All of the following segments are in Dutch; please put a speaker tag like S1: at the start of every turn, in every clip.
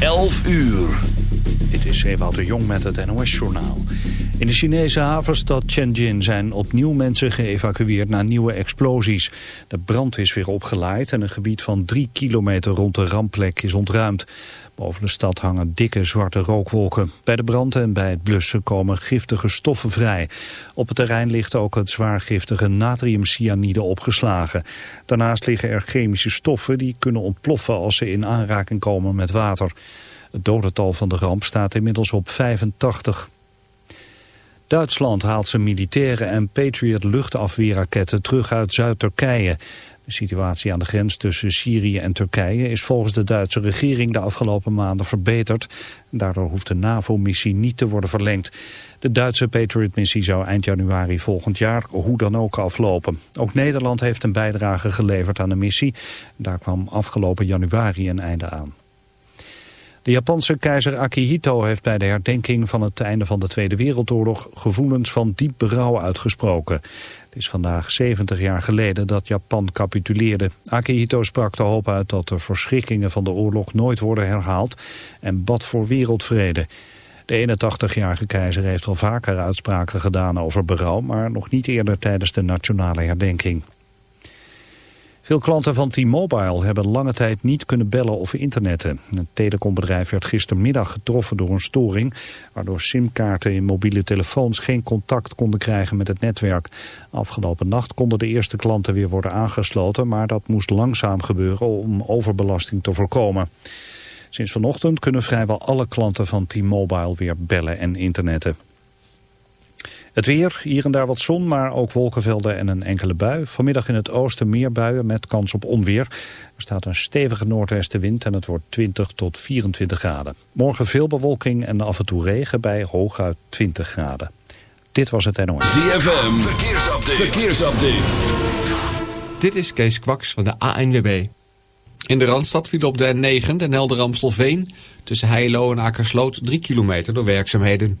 S1: 11 uur.
S2: Dit is Ewout de Jong met het NOS-journaal. In de Chinese havenstad Tianjin zijn opnieuw mensen geëvacueerd na nieuwe explosies. De brand is weer opgeleid en een gebied van drie kilometer rond de rampplek is ontruimd. Boven de stad hangen dikke zwarte rookwolken. Bij de brand en bij het blussen komen giftige stoffen vrij. Op het terrein ligt ook het zwaar giftige natriumcyanide opgeslagen. Daarnaast liggen er chemische stoffen die kunnen ontploffen als ze in aanraking komen met water. Het dodental van de ramp staat inmiddels op 85. Duitsland haalt zijn militairen en Patriot luchtafweerraketten terug uit Zuid-Turkije. De situatie aan de grens tussen Syrië en Turkije is volgens de Duitse regering de afgelopen maanden verbeterd. Daardoor hoeft de NAVO-missie niet te worden verlengd. De Duitse Patriot-missie zou eind januari volgend jaar hoe dan ook aflopen. Ook Nederland heeft een bijdrage geleverd aan de missie. Daar kwam afgelopen januari een einde aan. De Japanse keizer Akihito heeft bij de herdenking van het einde van de Tweede Wereldoorlog gevoelens van diep berouw uitgesproken. Het is vandaag 70 jaar geleden dat Japan capituleerde. Akihito sprak de hoop uit dat de verschrikkingen van de oorlog nooit worden herhaald en bad voor wereldvrede. De 81-jarige keizer heeft al vaker uitspraken gedaan over berouw, maar nog niet eerder tijdens de nationale herdenking. Veel klanten van T-Mobile hebben lange tijd niet kunnen bellen of internetten. Het telecombedrijf werd gistermiddag getroffen door een storing... waardoor simkaarten in mobiele telefoons geen contact konden krijgen met het netwerk. Afgelopen nacht konden de eerste klanten weer worden aangesloten... maar dat moest langzaam gebeuren om overbelasting te voorkomen. Sinds vanochtend kunnen vrijwel alle klanten van T-Mobile weer bellen en internetten. Het weer, hier en daar wat zon, maar ook wolkenvelden en een enkele bui. Vanmiddag in het oosten meer buien met kans op onweer. Er staat een stevige noordwestenwind en het wordt 20 tot 24 graden. Morgen veel bewolking en af en toe regen bij hooguit 20 graden. Dit was het NOS.
S1: ZFM, verkeersupdate. verkeersupdate.
S3: Dit is Kees Kwaks van de ANWB. In de Randstad viel op de N9, Den Helder Amstelveen... tussen Heilo en Akersloot 3 kilometer door werkzaamheden.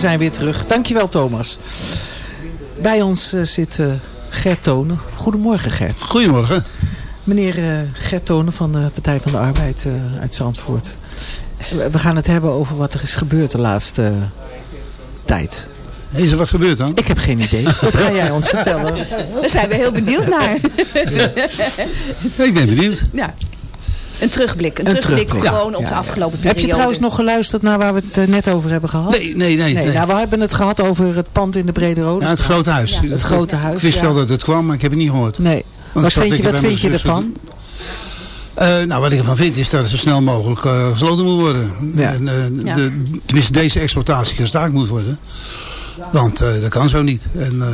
S4: Zijn weer terug. Dankjewel Thomas. Bij ons eh, zit eh, Gert Tonen. Goedemorgen Gert.
S5: Goedemorgen.
S4: Meneer eh, Gert Tonen van de Partij van de Arbeid eh, uit Zandvoort. We- We gaan het hebben over wat er is gebeurd de laatste tijd.
S5: Is er wat gebeurd dan?
S4: Ik heb geen idee. Wat ga jij ons vertellen?
S6: Daar zijn we heel benieuwd naar.
S5: Ik ben benieuwd.
S6: ja. Een terugblik. Een,
S4: Een
S6: terugblik
S4: terugblik.
S6: gewoon
S4: Ja,
S6: op de afgelopen
S4: Heb
S6: periode.
S4: je trouwens nog geluisterd naar waar we het eh, net over hebben gehad?
S5: Nee, nee, nee.
S4: Nee,
S5: nee.
S4: nou, we hebben het gehad over het pand in de Brede Rode
S5: Ja, het grote huis.
S4: Het grote huis,
S5: Ik wist
S4: ja.
S5: wel dat het kwam, maar ik heb het niet gehoord.
S4: Nee.
S5: Want
S4: Wat vind je, wat vind je ervan?
S5: Eh, nou, wat ik ervan vind is dat het zo snel mogelijk eh, gesloten moet worden.
S4: Ja.
S5: En, eh,
S6: Ja.
S5: de, tenminste, deze exploitatie gestaakt moet worden. Want eh, dat kan zo niet. En, eh,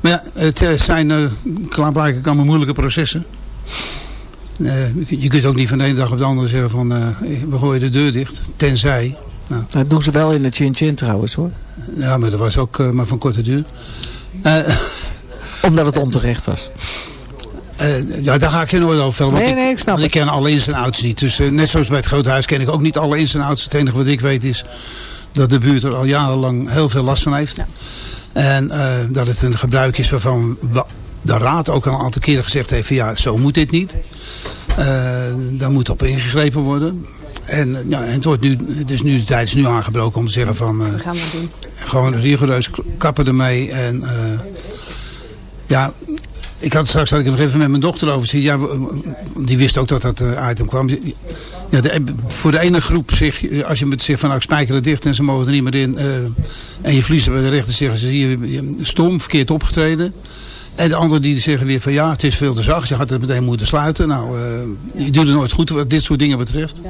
S5: maar ja, het zijn uh, klaarblijkelijk allemaal moeilijke processen. Eh, je kunt ook niet van de ene dag op de andere zeggen van eh, we gooien de deur dicht. Tenzij. Nou,
S4: Dat doen ze wel in de Chin Chin trouwens hoor.
S5: ja, maar dat was ook eh, maar van korte duur.
S4: Omdat het onterecht was.
S5: Ja, daar ga ik geen oordeel over want
S4: Nee, nee, ik snap
S5: ik
S4: het.
S5: ken alle ins en outs niet. Dus net zoals bij het grote huis ken ik ook niet alle ins en outs. Het enige wat ik weet is dat de buurt er al jarenlang heel veel last van heeft. En dat het een gebruik is waarvan wa- de raad ook al een aantal keren gezegd heeft van ja, zo moet dit niet. Eh, daar moet op ingegrepen worden. En, eh, ja, en het, wordt nu, het is nu de tijd is nu aangebroken om te zeggen van eh,
S6: We gaan dat doen.
S5: gewoon rigoureus kappen ermee. En ja, ik had straks had ik nog even met mijn dochter over gezien. Ja, die wist ook dat dat item kwam. Ja, de, voor de ene groep, zich, als je met zegt van nou ik spijker het dicht en ze mogen er niet meer in. en je verliest er bij de rechter zeggen ze je stom, verkeerd opgetreden. En de anderen die zeggen weer van ja, het is veel te zacht. Je had het meteen moeten sluiten. Nou, eh, je doet het nooit goed wat dit soort dingen betreft.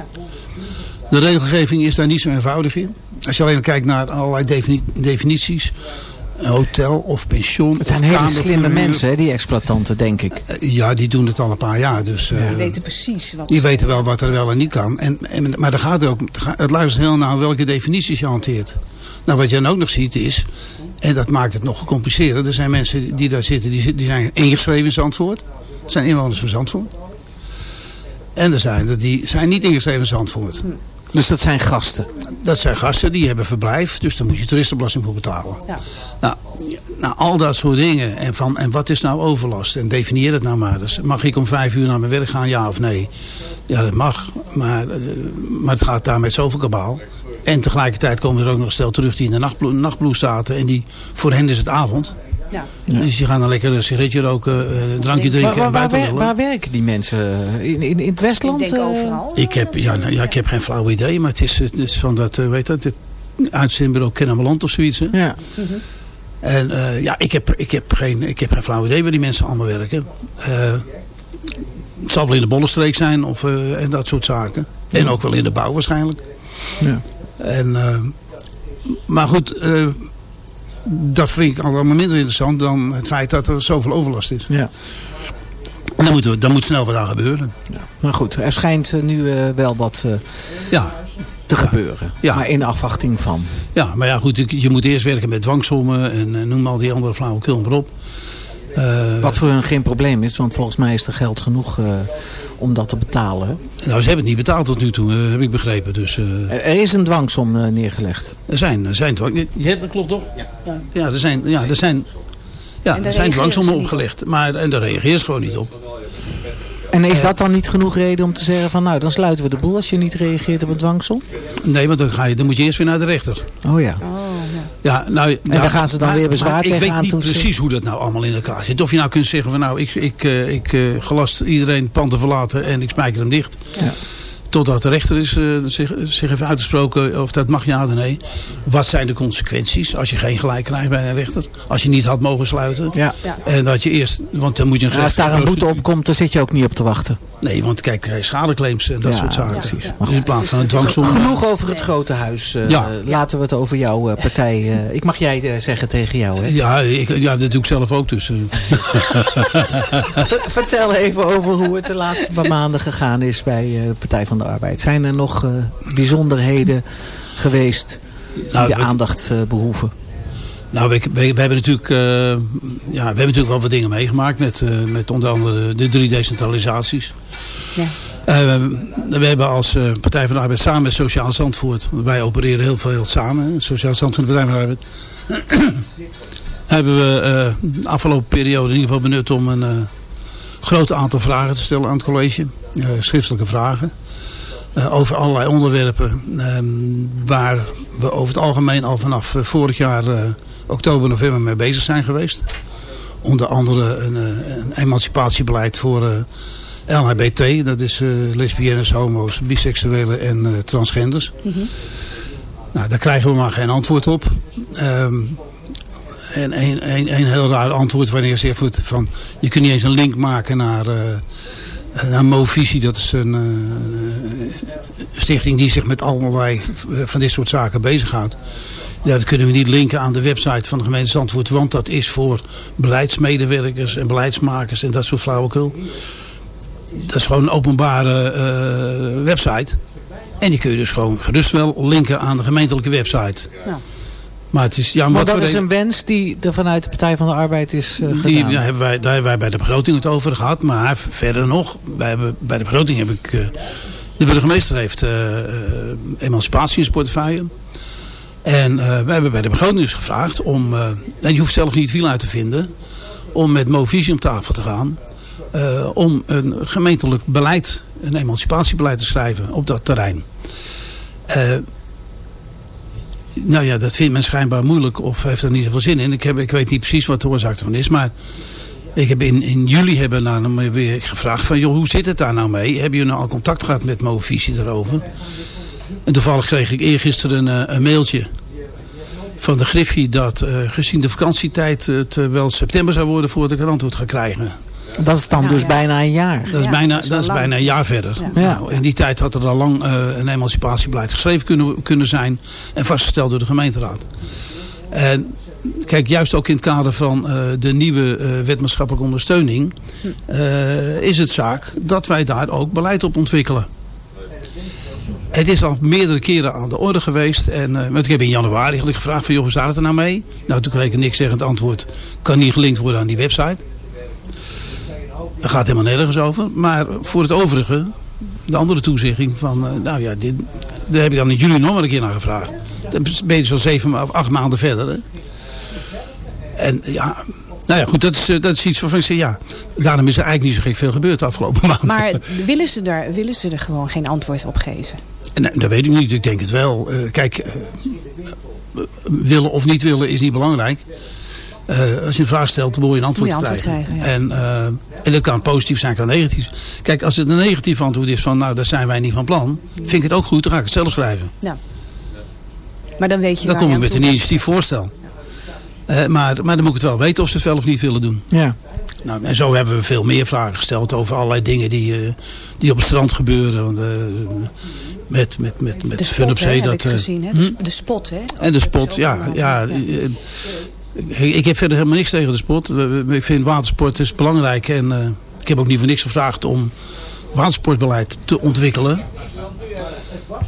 S5: De regelgeving is daar niet zo eenvoudig in. Als je alleen kijkt naar allerlei defini- definities. Een hotel of pension.
S4: Het zijn
S5: of
S4: hele slimme mensen hè, die exploitanten denk ik.
S5: Eh, Ja, die doen het al een paar jaar. Dus, eh,
S6: We weten precies wat...
S5: die weten wel wat er wel en niet kan. En, en, maar dan gaat het ook, het luistert heel naar welke definities je hanteert. Nou, wat je dan ook nog ziet is, en dat maakt het nog gecompliceerder. Er zijn mensen die daar zitten, die, die zijn ingeschreven in Zandvoort. Het zijn inwoners van Zandvoort. En er zijn er die zijn niet ingeschreven in Zandvoort.
S4: Dus dat zijn gasten.
S5: Dat zijn gasten, die hebben verblijf. Dus daar moet je toeristenbelasting voor betalen.
S6: Ja.
S5: Nou, nou, al dat soort dingen. En, van, en wat is nou overlast? En definieer het nou maar. Dus mag ik om vijf uur naar mijn werk gaan, ja of nee? Ja, dat mag. Maar, eh, maar het gaat daar met zoveel kabaal. En tegelijkertijd komen er ook nog stel terug die in de nachtbloe, nachtbloe zaten. En die, voor hen is het avond.
S6: Ja.
S5: Dus die gaan dan lekker een sigaretje roken, eh, een drankje
S4: Waar,
S5: drinken
S4: waar,
S5: en
S4: waar,
S5: willen.
S4: waar werken die mensen? In, in, in het Westland?
S6: Ik denk
S4: eh?
S6: overal.
S5: Ik heb, ja, nou, ja, ik heb geen flauw idee, maar het is, het is van dat, eh, weet dat, de uitzendbureau Kennemerland of zoiets. Hè?
S4: Ja.
S5: En eh, ja, ik heb, ik, heb geen, ik heb geen flauw idee waar die mensen allemaal werken. Eh, het zal wel in de Bollenstreek zijn of eh, en dat soort zaken. En ook wel in de bouw waarschijnlijk.
S4: Ja.
S5: En, eh, maar goed, eh, dat vind ik allemaal minder interessant dan het feit dat er zoveel overlast is.
S4: Ja.
S5: En dan, moeten we, dan moet snel wat aan gebeuren.
S4: Maar goed, er schijnt eh, nu eh, wel wat eh,
S5: Ja,
S4: te gebeuren.
S5: Ja.
S4: Maar in afwachting van.
S5: Ja, maar ja goed, je- je moet eerst werken met dwangsommen en noem al die andere flauwekul maar op. Eh,
S4: Wat voor hun geen probleem is, want volgens mij is er geld genoeg eh, om dat te betalen.
S5: Nou, ze hebben het niet betaald tot nu toe, eh, heb ik begrepen. Dus eh,
S4: Er, er is een dwangsom eh, neergelegd.
S5: er zijn, er zijn dwang... Ja, dat klopt toch? Ja. Ja, er zijn, ja, er zijn, ja, er zijn dwangsommen
S6: ze
S5: opgelegd. Maar, en daar reageer je gewoon niet op.
S4: En is dat dan niet genoeg reden om te zeggen van nou, dan sluiten we de boel als je niet reageert op een dwangsom?
S5: Nee, want dan, ga je, dan moet je eerst weer naar de rechter.
S4: Oh ja.
S5: Ja, nou, en
S4: daar gaan ze dan weer bezwaar
S5: Ik
S4: tegen
S5: weet niet precies hoe dat nou allemaal in elkaar zit. Of je nou kunt zeggen van nou, ik, ik, eh, ik eh, gelast iedereen het pand te verlaten en ik spijker hem dicht.
S4: Ja.
S5: Totdat de rechter is, eh, zich, zich heeft uitgesproken of dat mag ja of nee. Wat zijn de consequenties als je geen gelijk krijgt bij een rechter? Als je niet had mogen sluiten.
S4: Ja.
S5: En dat je eerst, want dan moet je een
S4: Ja, als daar een boete op komt, dan zit je ook niet op te wachten.
S5: Nee, want kijk, schadeclaims en dat
S4: Ja,
S5: soort zaken.
S4: precies.
S5: Dus in plaats van een dwangsom.
S4: Genoeg over het grote huis. eh,
S5: Ja.
S4: Laten we het over jouw eh, partij... eh, ik mag jij zeggen tegen jou. Hè?
S5: Ja, ik, ja, dat doe ik zelf ook. Dus, eh.
S4: Ver- Vertel even over hoe het de laatste paar maanden gegaan is bij eh, de Partij van de Arbeid. Zijn er nog eh, bijzonderheden geweest die
S5: Nou,
S4: de aandacht eh, behoeven?
S5: Nou, we, we, we hebben natuurlijk, eh, ja, we hebben natuurlijk wel wat dingen meegemaakt met, eh, met onder andere de drie decentralisaties.
S6: Ja.
S5: Eh, we, hebben als eh, Partij van de Arbeid samen met Sociaal Zandvoort, wij opereren heel veel samen, hè, Sociaal Zandvoort en de Partij van de Arbeid, hebben we eh, de afgelopen periode in ieder geval benut om een eh, groot aantal vragen te stellen aan het college, eh, schriftelijke vragen. eh, over allerlei onderwerpen ehm, waar we over het algemeen al vanaf eh, vorig jaar oktober, november mee bezig zijn geweest. Onder andere een, een emancipatiebeleid voor LHBT, dat is lesbiennes, homo's, biseksuelen en transgenders. Nou, daar krijgen we maar geen antwoord op. Ehm, en een, een, een heel raar antwoord wanneer je zegt van, je kunt niet eens een link maken naar, eh naar Movisie. Dat is een eh, stichting die zich met allerlei eh, van dit soort zaken bezighoudt. Ja, dat kunnen we niet linken aan de website van de gemeente Zandvoort. Want dat is voor beleidsmedewerkers en beleidsmakers en dat soort flauwekul. Dat is gewoon een openbare website. En die kun je dus gewoon gerust wel linken aan de gemeentelijke website.
S6: Ja.
S5: Maar het is... Ja,
S4: Maar dat is
S5: een-
S4: wens die er vanuit de Partij van de Arbeid is eh,
S5: die,
S4: gedaan.
S5: ja, hebben wij, daar hebben wij bij de begroting het over gehad. Maar verder nog, wij hebben, bij de begroting heb ik... eh, de burgemeester heeft eh, emancipatie in zijn portefeuille. En wij hebben bij de begroting dus gevraagd om... en je hoeft zelf niet veel uit te vinden... om met Movisie om tafel te gaan... om een gemeentelijk beleid, een emancipatiebeleid te schrijven op dat terrein. Nou ja, dat vindt men schijnbaar moeilijk of heeft er niet zoveel zin in. Ik, heb, ik weet niet precies wat de oorzaak ervan is, maar ik heb in, in juli hebben we weer gevraagd van, joh, hoe zit het daar nou mee? Hebben jullie nou al contact gehad met Movisie daarover? En toevallig kreeg ik eergisteren een, eh, een mailtje van de Griffie dat eh, gezien de vakantietijd het eh, wel september zou worden voordat ik een antwoord ga krijgen.
S4: Dat is dan
S6: Nou,
S4: dus
S6: ja.
S4: bijna een jaar.
S5: Dat is,
S6: Ja,
S5: bijna,
S6: dat is
S5: dat bijna een jaar verder.
S6: Ja.
S4: Ja.
S5: Nou, in die tijd had er al lang eh, een emancipatiebeleid geschreven kunnen, kunnen zijn en vastgesteld door de gemeenteraad. En kijk, juist ook in het kader van eh, de nieuwe eh, wet maatschappelijke ondersteuning eh, is het zaak dat wij daar ook beleid op ontwikkelen. Het is al meerdere keren aan de orde geweest. En, eh, want ik heb in januari gevraagd van, joh, hoe staat het er nou mee? Nou, toen kreeg ik een niks zeggend antwoord. Kan niet gelinkt worden aan die website. Daar gaat helemaal nergens over. Maar voor het overige, de andere toezegging van, eh, nou ja, dit, daar heb ik dan in juli nog maar een keer naar gevraagd. Dan ben je zo'n zeven of acht maanden verder. Hè? En ja, nou ja, goed, dat is, eh, dat is iets waarvan ik zeg, ja, daarom is er eigenlijk niet zo gek veel gebeurd de afgelopen maanden.
S6: Maar willen ze, daar, willen ze er gewoon geen antwoord op geven?
S5: Nee, dat weet ik niet. Ik denk het wel. Eh, kijk, eh, willen of niet willen is niet belangrijk. Eh, als je een vraag stelt, dan moet je een antwoord,
S6: Moet je antwoord
S5: krijgen.
S6: krijgen, ja.
S5: en, eh, en dat kan positief zijn, kan negatief. Kijk, als het een negatief antwoord is van, nou, daar zijn wij niet van plan. Vind ik het ook goed, dan ga ik het zelf schrijven.
S6: Maar dan weet je
S5: Dan kom
S6: je
S5: met een initiatief voorstel. Eh, maar, maar dan moet ik het wel weten of ze het wel of niet willen doen.
S4: Ja.
S5: Nou, en zo hebben we veel meer vragen gesteld over allerlei dingen die, eh, die op het strand gebeuren. Want, eh, met met, met, met
S6: De
S5: Fun op
S6: spot, hè,
S5: Dat,
S6: ik gezien. Hè?
S5: hm?
S6: De, sp- de spot, hè?
S5: En de spot, ja. ja,
S6: ja.
S5: Ik heb verder helemaal niks tegen de sport. Ik vind watersport is belangrijk. En eh, ik heb ook niet voor niks gevraagd om watersportbeleid te ontwikkelen.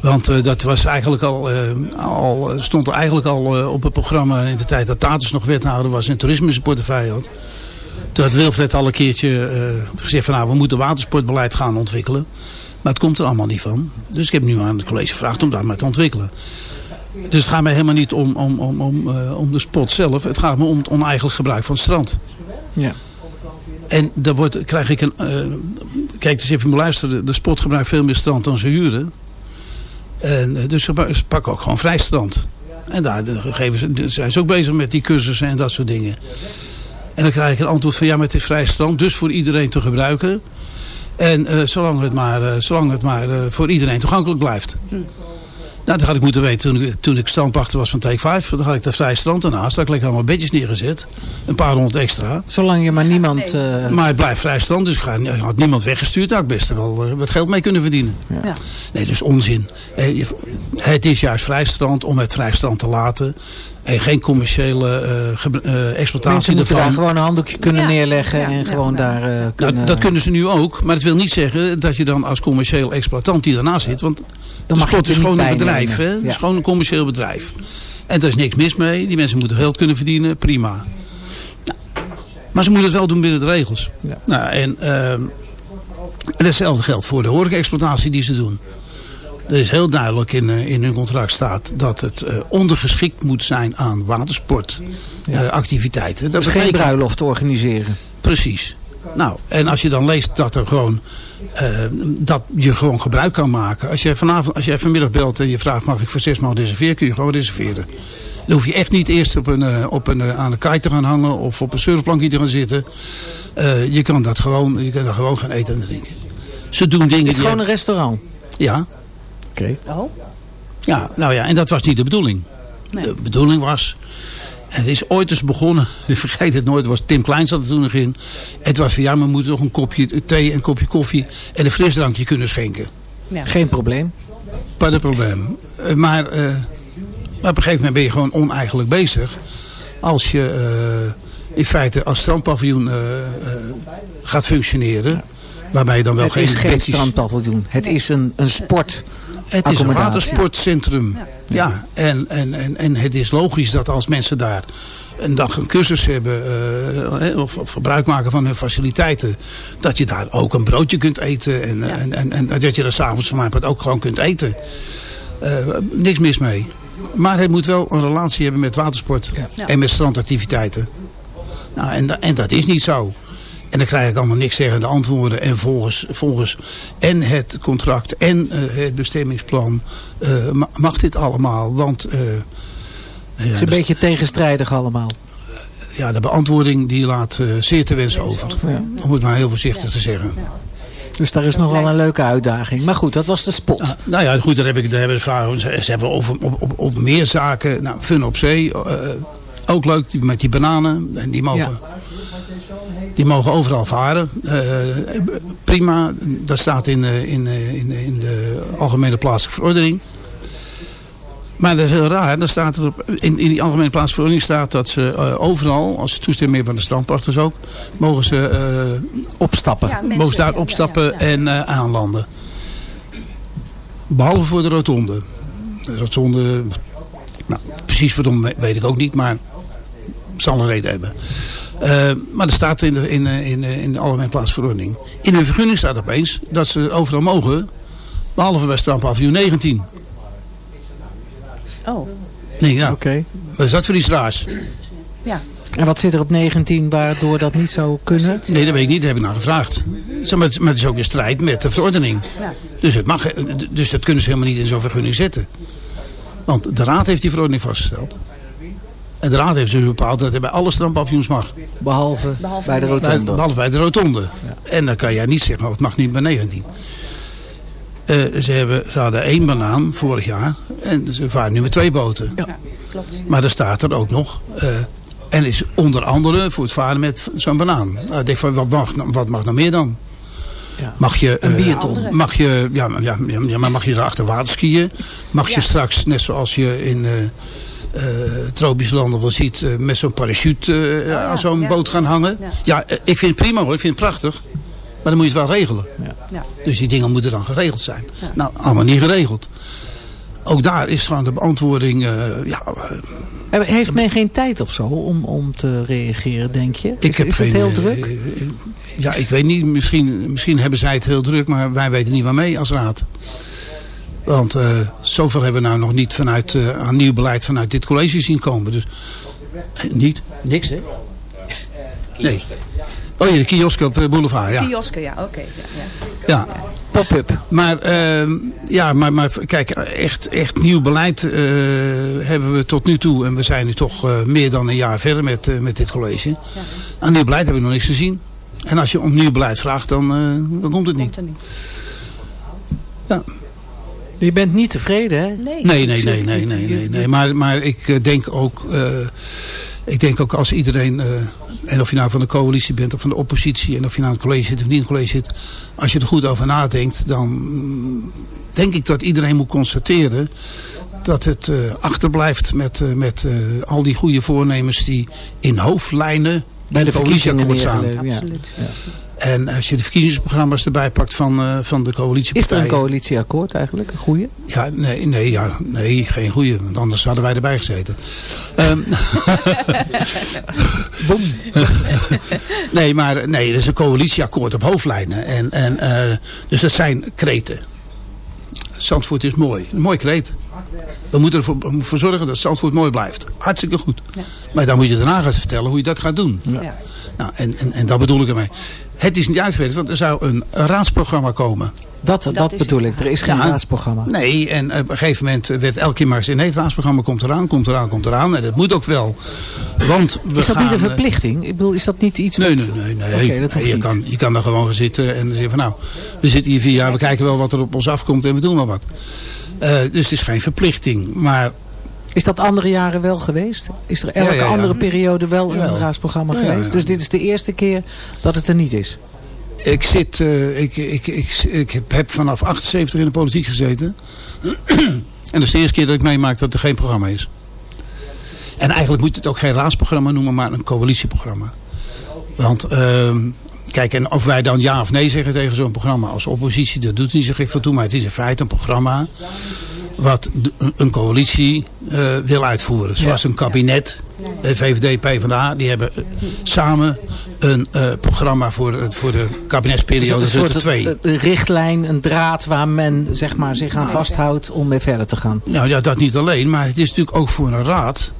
S5: Want eh, dat was eigenlijk al, eh, al, stond eigenlijk al op het programma in de tijd dat Tatus nog wethouder was en toerisme zijn portefeuille had. Toen had Wilfred al een keertje gezegd van nou we moeten watersportbeleid gaan ontwikkelen. Maar het komt er allemaal niet van. Dus ik heb nu aan het college gevraagd om daar maar te ontwikkelen. Dus het gaat mij helemaal niet om, om, om, om, eh, om de spot zelf. Het gaat me om het oneigenlijk gebruik van het strand.
S4: Ja.
S5: En daar wordt, krijg ik een... eh, kijk, dus even luisteren. De spot gebruikt veel meer strand dan ze huren. En, eh, dus ze pa- ze pakken ook gewoon vrij strand. En daar de- geven ze, zijn ze ook bezig met die cursussen en dat soort dingen. En dan krijg ik een antwoord van ja, maar het is vrij strand. Dus voor iedereen te gebruiken. En eh, zolang het maar, eh, zolang het maar eh, voor iedereen toegankelijk blijft. Nou, dat had ik moeten weten toen ik, toen ik strandpachter was van Take 5. Dan had ik dat vrij strand ernaast. Daar had ik allemaal bedjes neergezet. Een paar honderd extra.
S4: Zolang je maar niemand... eh,
S5: Maar het blijft vrij strand, dus ik had niemand weggestuurd. Daar had ik best wel eh, wat geld mee kunnen verdienen.
S6: Ja.
S5: Nee, dus onzin. Eh, Het is juist vrij strand om het vrij strand te laten. En geen commerciële eh, eh, exploitatie
S4: mensen moeten daar gewoon een handdoekje kunnen
S6: Ja.
S4: neerleggen
S6: Ja,
S4: en
S6: ja,
S4: gewoon
S6: ja.
S4: daar eh, kunnen...
S5: Nou, dat kunnen ze nu ook, maar dat wil niet zeggen dat je dan als commercieel exploitant die daarnaast zit. Want de
S4: mag je
S5: sport
S4: het
S5: is gewoon een bedrijf, hè? Het is gewoon een commercieel bedrijf. En daar is niks mis mee. Die mensen moeten geld kunnen verdienen, prima. Nou, maar ze moeten het wel doen binnen de regels.
S4: Ja.
S5: Nou, en, ehm, en hetzelfde geldt voor de horeca-exploitatie die ze doen. Er is heel duidelijk in, eh, in hun contract staat dat het eh, ondergeschikt moet zijn aan watersportactiviteiten.
S4: dus geen bruiloft te organiseren.
S5: Precies. Nou, en als je dan leest dat er gewoon eh, dat je gewoon gebruik kan maken. Als jij vanavond, als jij vanmiddag belt en je vraagt mag ik voor zes maal reserveren, kun je gewoon reserveren. Dan hoef je echt niet eerst op een, op een, aan een kite te gaan hangen of op een surfplankje te gaan zitten. Je kan dat gewoon, je kan daar gewoon gaan eten en drinken. Ze doen dingen
S4: Het is gewoon een restaurant.
S5: ja,
S4: Oké.
S6: Oh,
S5: ja, nou ja, en dat was niet de bedoeling.
S6: Nee.
S5: De bedoeling was, het is ooit eens begonnen, ik vergeet het nooit, het was Tim Klein zat er toen nog in. Het was van ja, we moeten nog een kopje thee en een kopje koffie en een frisdrankje kunnen schenken.
S6: ja.
S4: Geen probleem.
S5: Pas een probleem. Eh, Maar, eh, maar op een gegeven moment ben je gewoon oneigenlijk bezig. Als je eh, in feite als strandpaviljoen gaat functioneren. Waarbij je dan wel
S4: Het
S5: geen
S4: is geen strandpaviljoen. Het is een, een sport.
S5: Het is een watersportcentrum. Ja, en, en, en, en het is logisch dat als mensen daar een dag een cursus hebben eh, of, of gebruik maken van hun faciliteiten, dat je daar ook een broodje kunt eten en, en, en, en dat je er s'avonds van mij ook gewoon kunt eten. Eh, niks mis mee. Maar het moet wel een relatie hebben met watersport
S6: Ja.
S5: en met strandactiviteiten. Nou, en, en dat is niet zo. En dan krijg ik allemaal niks zeggende antwoorden. En volgens, volgens en het contract en eh, het bestemmingsplan eh, ma- mag dit allemaal. Want eh, ja,
S4: Het is een beetje tegenstrijdig allemaal.
S5: ja, de beantwoording die laat zeer te wensen over.
S4: Ja.
S5: Om het maar heel voorzichtig te zeggen.
S4: Dus daar is nog wel een leuke uitdaging. Maar goed, dat was de spot.
S5: Nou, nou ja, goed, daar heb ik daar hebben de vragen. Ze, ze hebben over op, op, op meer zaken. Nou, fun op zee. eh, ook leuk die, met die bananen. En die mogen,
S4: Ja.
S5: Die mogen overal varen. Eh, prima. Dat staat in, eh, in, eh, in, in de algemene plaatselijke verordening. Maar dat is heel raar. Dan staat er op, in, in die algemene plaatselijke verordening staat dat ze overal, als ze toestemming hebben van de strandpachters ook, mogen ze
S4: Opstappen.
S6: Ja, mensen-
S5: mogen ze daar
S6: ja,
S5: opstappen
S6: ja,
S5: en aanlanden. Behalve voor de rotonde. De rotonde, nou, precies waarom we- weet ik ook niet, maar zal een reden hebben. Eh, maar er staat in de, in, eh, in, eh, in de algemene plaatsverordening. In hun vergunning staat opeens dat ze overal mogen, behalve bij strandpaviljoen 19.
S6: Oh,
S5: Nee, ja,
S4: Oké.
S5: wat is dat voor iets raars?
S6: ja.
S4: En wat zit er op 19 waardoor dat niet zou kunnen?
S5: Nee, dat weet ik niet, daar heb ik naar gevraagd. Zeg Maar het, maar het is ook in strijd met de verordening.
S6: Ja.
S5: Dus, het mag, dus dat kunnen ze helemaal niet in zo'n vergunning zetten. Want de raad heeft die verordening vastgesteld. En de raad heeft dus bepaald dat het bij alle strandpaviljoens mag.
S4: Behalve,
S6: Behalve
S4: bij de
S6: Bij,
S4: rotonde.
S5: behalve bij de rotonde. En dan kan jij niet zeggen, oh, het mag niet bij 19. Eh, ze, hebben, ze hadden één banaan vorig jaar. En ze varen nu met twee boten.
S6: ja, klopt.
S5: Maar er staat er ook nog. eh, en is onder andere voor het varen met zo'n banaan. Nou, ik denk van, wat mag, wat mag nou meer dan?
S4: Ja.
S5: Mag je,
S4: Een
S5: eh,
S4: bierton.
S5: mag je, ja, maar- ja, ja, maar mag je erachter water skiën? Mag je straks, net zoals je in tropische landen wel ziet, eh, met zo'n parachute eh, aan zo'n
S6: ja.
S5: boot gaan hangen?
S6: Ja.
S5: Ja, eh, ik vind het prima hoor, ik vind het prachtig. Maar dan moet je het wel regelen.
S6: Ja.
S5: Dus die dingen moeten dan geregeld zijn. Nou, allemaal niet geregeld. Ook daar is gewoon de beantwoording, eh, ja, eh,
S4: Eh, Heeft men geen tijd of zo om, om te reageren, denk je?
S5: Ik
S4: is
S5: heb
S4: is
S5: geen,
S4: het heel
S5: eh,
S4: druk?
S5: eh, ja, ik weet niet. Misschien, misschien hebben zij het heel druk, maar wij weten niet waarmee als raad. Want eh, zoveel hebben we nou nog niet vanuit, eh, aan nieuw beleid vanuit dit college zien komen. Dus eh, niet? Niks, hè? Nee. Oh ja, de kiosk op de boulevard, ja.
S6: Kiosken, ja, oké. ja, ja.
S5: ja.
S4: Pop-up.
S5: Maar, ehm, ja, maar, maar kijk, echt, echt nieuw beleid eh, hebben we tot nu toe. En we zijn nu toch eh, meer dan een jaar verder met, met dit college. Aan nieuw beleid hebben we nog niks gezien. En als je om nieuw beleid vraagt, dan, eh, dan komt het niet.
S6: Komt er niet.
S4: Je bent niet tevreden, hè?
S6: Nee.
S5: Nee, nee, nee, nee, nee, nee, nee. Maar, maar ik eh, denk ook, eh, ik denk ook als iedereen, eh, en of je nou van de coalitie bent of van de oppositie, en of je nou in het college zit of niet in het college zit, als je er goed over nadenkt, dan denk ik dat iedereen moet constateren dat het eh, achterblijft met, eh, met eh, al die goede voornemens die in hoofdlijnen
S4: Bij de verkiezingen
S5: coalitieakkoord staan.
S4: neergelegd, ja.
S6: Absoluut.
S5: En als je de verkiezingsprogramma's erbij pakt van, eh, van de
S4: Is er
S5: coalitiepartijen.
S4: een coalitieakkoord eigenlijk? Een goeie?
S5: Ja, nee, nee, ja, nee, geen goeie. Want anders hadden wij erbij gezeten. Ehm, nee, maar nee, er is een coalitieakkoord op hoofdlijnen. En, en, eh, dus dat zijn kreten. Zandvoort is mooi. Een mooi kreet. We moeten ervoor voor zorgen dat Zandvoort mooi blijft. Hartstikke goed. Maar dan moet je daarna gaan vertellen hoe je dat gaat doen.
S6: Ja.
S5: Nou, en, en, en dat bedoel ik ermee. Het is niet uitgewerkt, want er zou een raadsprogramma komen.
S4: Dat, dat, bedoel ik. Er is geen
S5: Ja.
S4: raadsprogramma.
S5: Nee, en op een gegeven moment werd elke keer maar gezegd... nee, het raadsprogramma komt eraan, komt eraan, komt eraan. En dat moet ook wel. Want we
S4: Is dat
S5: gaan,
S4: niet een
S5: eh,
S4: verplichting? Ik bedoel, is dat niet iets
S5: Nee,
S4: wat...
S5: nee, nee. nee.
S4: Oké, dat hoeft
S5: Nee, je,
S4: niet.
S5: kan, je kan daar gewoon gaan zitten en zeggen van nou, we zitten hier vier jaar, we kijken wel wat er op ons afkomt en we doen wel wat. Eh, dus het is geen verplichting. Maar
S4: Is dat andere jaren wel geweest? Is er elke
S5: Ja, ja, ja.
S4: andere periode wel een raadsprogramma
S5: Ja, ja,
S4: geweest?
S5: ja.
S4: Dus dit is de eerste keer dat het er niet is?
S5: Ik zit, eh, ik, ik, ik, ik heb- vanaf 78 in de politiek gezeten. en dat is de eerste keer dat ik meemaak dat er geen programma is. En eigenlijk moet het ook geen raadsprogramma noemen, maar een coalitieprogramma. Want, ehm, kijk, en of wij dan ja of nee zeggen tegen zo'n programma als oppositie, dat doet niet zo gek veel toe. Maar het is in feite een programma wat de- een coalitie eh, wil uitvoeren. Zoals een kabinet, de VVD, PvdA, die hebben eh, samen een eh, programma voor, het- voor de kabinetsperiode
S4: een
S5: Rutte
S4: soort
S5: 2.
S4: een, een richtlijn, een draad waar men zeg maar, zich aan vasthoudt om weer verder te gaan?
S5: Nou ja, dat niet alleen, maar het is natuurlijk ook voor een raad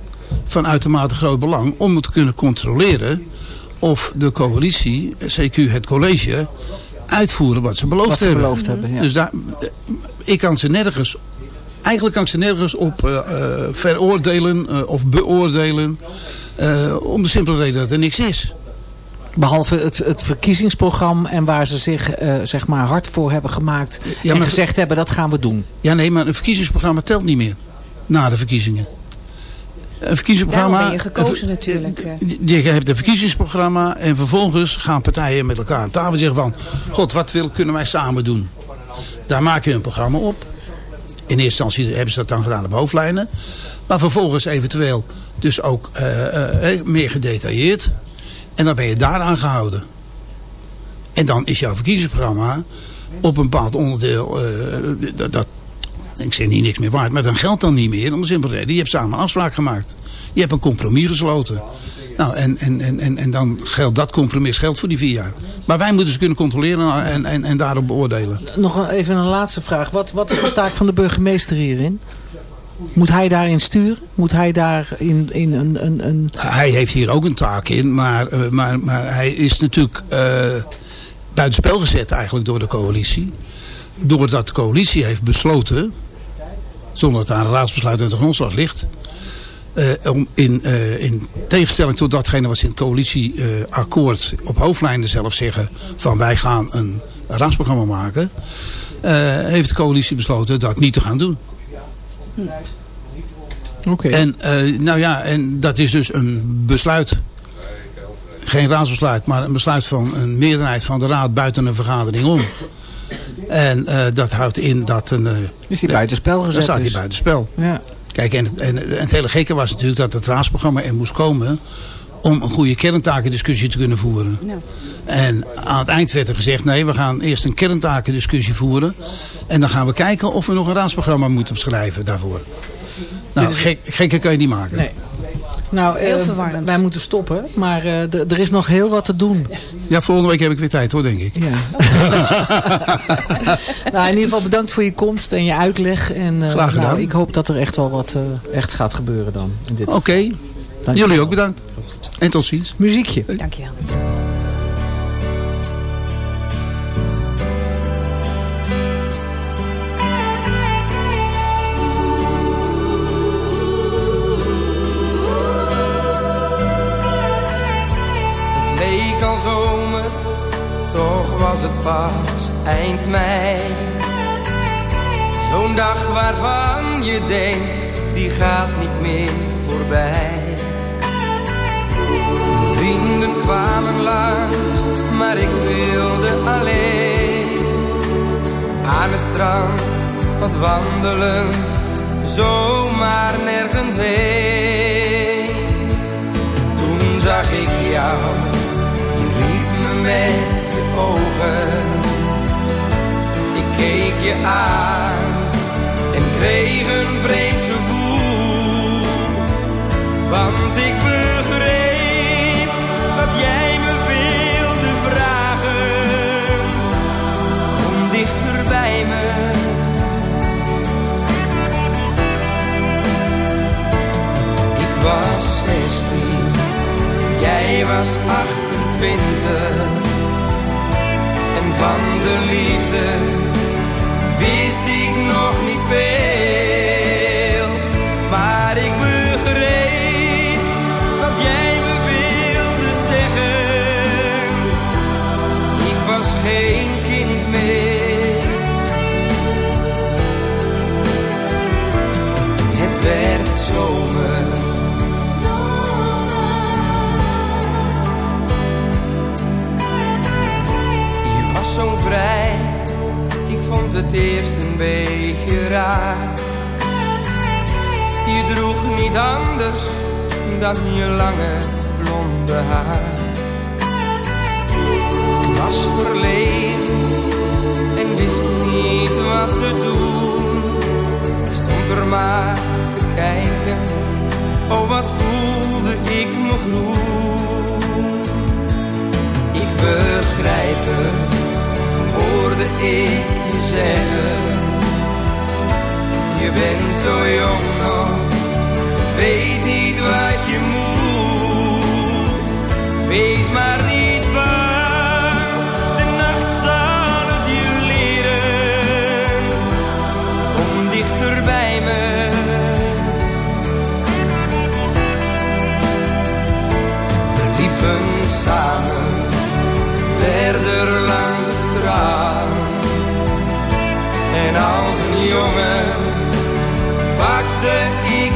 S5: van uitermate groot belang om te kunnen controleren of de coalitie, CQ het college, uitvoeren wat ze beloofd
S4: Wat ze
S5: hebben.
S4: beloofd hebben, ja.
S5: Dus daar, ik kan ze nergens, eigenlijk kan ik ze nergens op eh, eh, veroordelen eh, of beoordelen, eh, om de simpele reden dat er niks is.
S4: Behalve het, het verkiezingsprogramma en waar ze zich eh, zeg maar hard voor hebben gemaakt.
S5: Ja,
S4: en gezegd hebben dat gaan we doen.
S5: Ja nee, maar een verkiezingsprogramma telt niet meer na de verkiezingen. Een verkiezingsprogramma...
S6: Daarom ben je gekozen natuurlijk.
S5: Je hebt een verkiezingsprogramma en vervolgens gaan partijen met elkaar aan tafel zeggen van... God, wat wil, kunnen wij samen doen? Daar maak je een programma op. In eerste instantie hebben ze dat dan gedaan op hoofdlijnen. Maar vervolgens eventueel dus ook eh, eh, meer gedetailleerd. En dan ben je daaraan gehouden. En dan is jouw verkiezingsprogramma op een bepaald onderdeel... eh, dat, ik zeg niet niks meer waard, maar dan geldt dan niet meer. Om simpele reden, je hebt samen een afspraak gemaakt. Je hebt een compromis gesloten. Nou, en, en, en, en, dan geldt dat compromis geldt voor die vier jaar. Maar wij moeten ze kunnen controleren en, en, en daarop beoordelen.
S4: Nog even een laatste vraag. Wat, wat is de taak van de burgemeester hierin? Moet hij daarin sturen? Moet hij daar in, in een, een, een...
S5: Hij heeft hier ook een taak in, maar, eh, maar, maar hij is natuurlijk eh buitenspel gezet eigenlijk door de coalitie. Doordat de coalitie heeft besloten, zonder dat daar een raadsbesluit en de grondslag ligt... eh, om in, eh, in tegenstelling tot datgene wat ze in het coalitieakkoord op hoofdlijnen zelf zeggen... van wij gaan een raadsprogramma maken... eh, heeft de coalitie besloten dat niet te gaan doen.
S4: Oké.
S5: En, eh, nou ja, en dat is dus een besluit. Geen raadsbesluit, maar een besluit van een meerderheid van de raad buiten een vergadering om. En eh, dat houdt in dat een... eh,
S4: Is die buitenspel gezet
S5: Dan staat hij
S4: dus?
S5: buitenspel.
S4: Ja.
S5: Kijk, en, en, en het hele gekke was natuurlijk dat het raadsprogramma er moest komen... om een goede kerntakendiscussie te kunnen voeren.
S6: Nou.
S5: En aan het eind werd er gezegd... nee, we gaan eerst een kerntakendiscussie voeren... en dan gaan we kijken of we nog een raadsprogramma moeten schrijven daarvoor. Nou, gek, gekker kan je niet maken.
S4: Nee. Nou,
S6: Heel
S4: eh,
S6: verwarrend.
S4: wij moeten stoppen. Maar eh, er is nog heel wat te doen.
S5: Ja, volgende week heb ik weer tijd hoor, denk ik.
S4: Ja. nou, in ieder geval bedankt voor je komst en je uitleg. En, eh,
S5: Graag gedaan.
S4: Nou, ik hoop dat er echt wel wat eh, echt gaat gebeuren dan. In dit.
S5: Oké, jullie ook bedankt. En tot ziens.
S4: Muziekje.
S6: Dankjewel.
S7: Zomer, Toch was het pas eind mei. Zo'n dag waarvan je denkt, die gaat niet meer voorbij. Vrienden kwamen langs, maar ik wilde alleen. Aan het strand wat wandelen, zomaar nergens heen. Toen zag ik jou, met je ogen. Ik keek je aan en kreeg een vreemd gevoel. Want ik En als een jongen pakte ik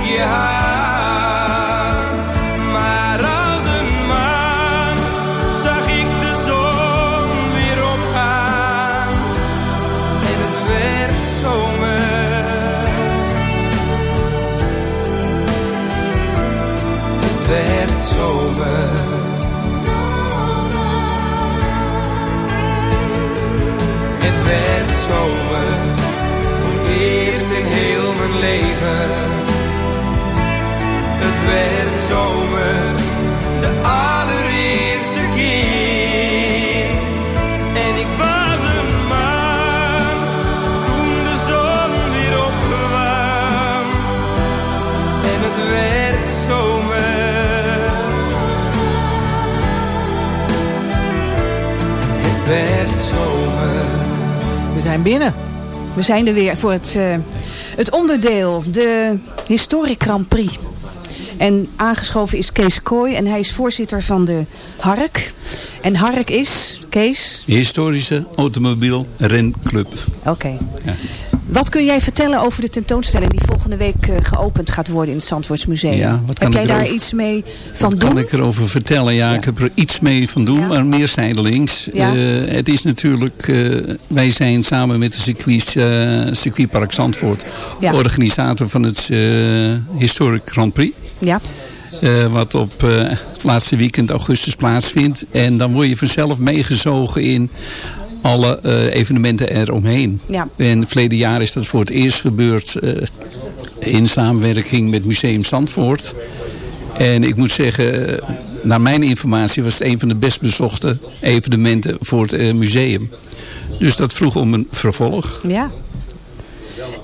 S7: zomer, de allereerste keer. En ik was een man, toen de zon weer opkwam. En het werd zomer. Het werd zomer.
S6: We zijn binnen. We zijn er weer voor het, eh, het onderdeel, de Historic Grand Prix. En aangeschoven is Kees Kooi en hij is voorzitter van de Hark. En Hark is, Kees,
S8: Historische Automobiel Renclub.
S6: oké.
S8: Ja.
S6: Wat kun jij vertellen over de tentoonstelling die volgende week eh, geopend gaat worden in het Zandvoortsmuseum?
S8: Ja, wat kan
S6: Heb jij daar iets mee van doen?
S8: kan ik erover vertellen? Ja, ik heb er iets mee van doen, maar meer zijdelings.
S6: Ja.
S8: Eh, het is natuurlijk, eh, wij zijn samen met de circuit, circuitpark Zandvoort organisator van het Historic Grand Prix.
S6: Ja.
S8: Wat op het laatste weekend augustus plaatsvindt. En dan word je vanzelf meegezogen in alle eh, evenementen eromheen.
S6: Ja.
S8: En verleden jaar is dat voor het eerst gebeurd eh, in samenwerking met Museum Zandvoort. En ik moet zeggen, eh, naar mijn informatie was het een van de best bezochte evenementen voor het museum. Dus dat vroeg om een vervolg.
S6: Ja.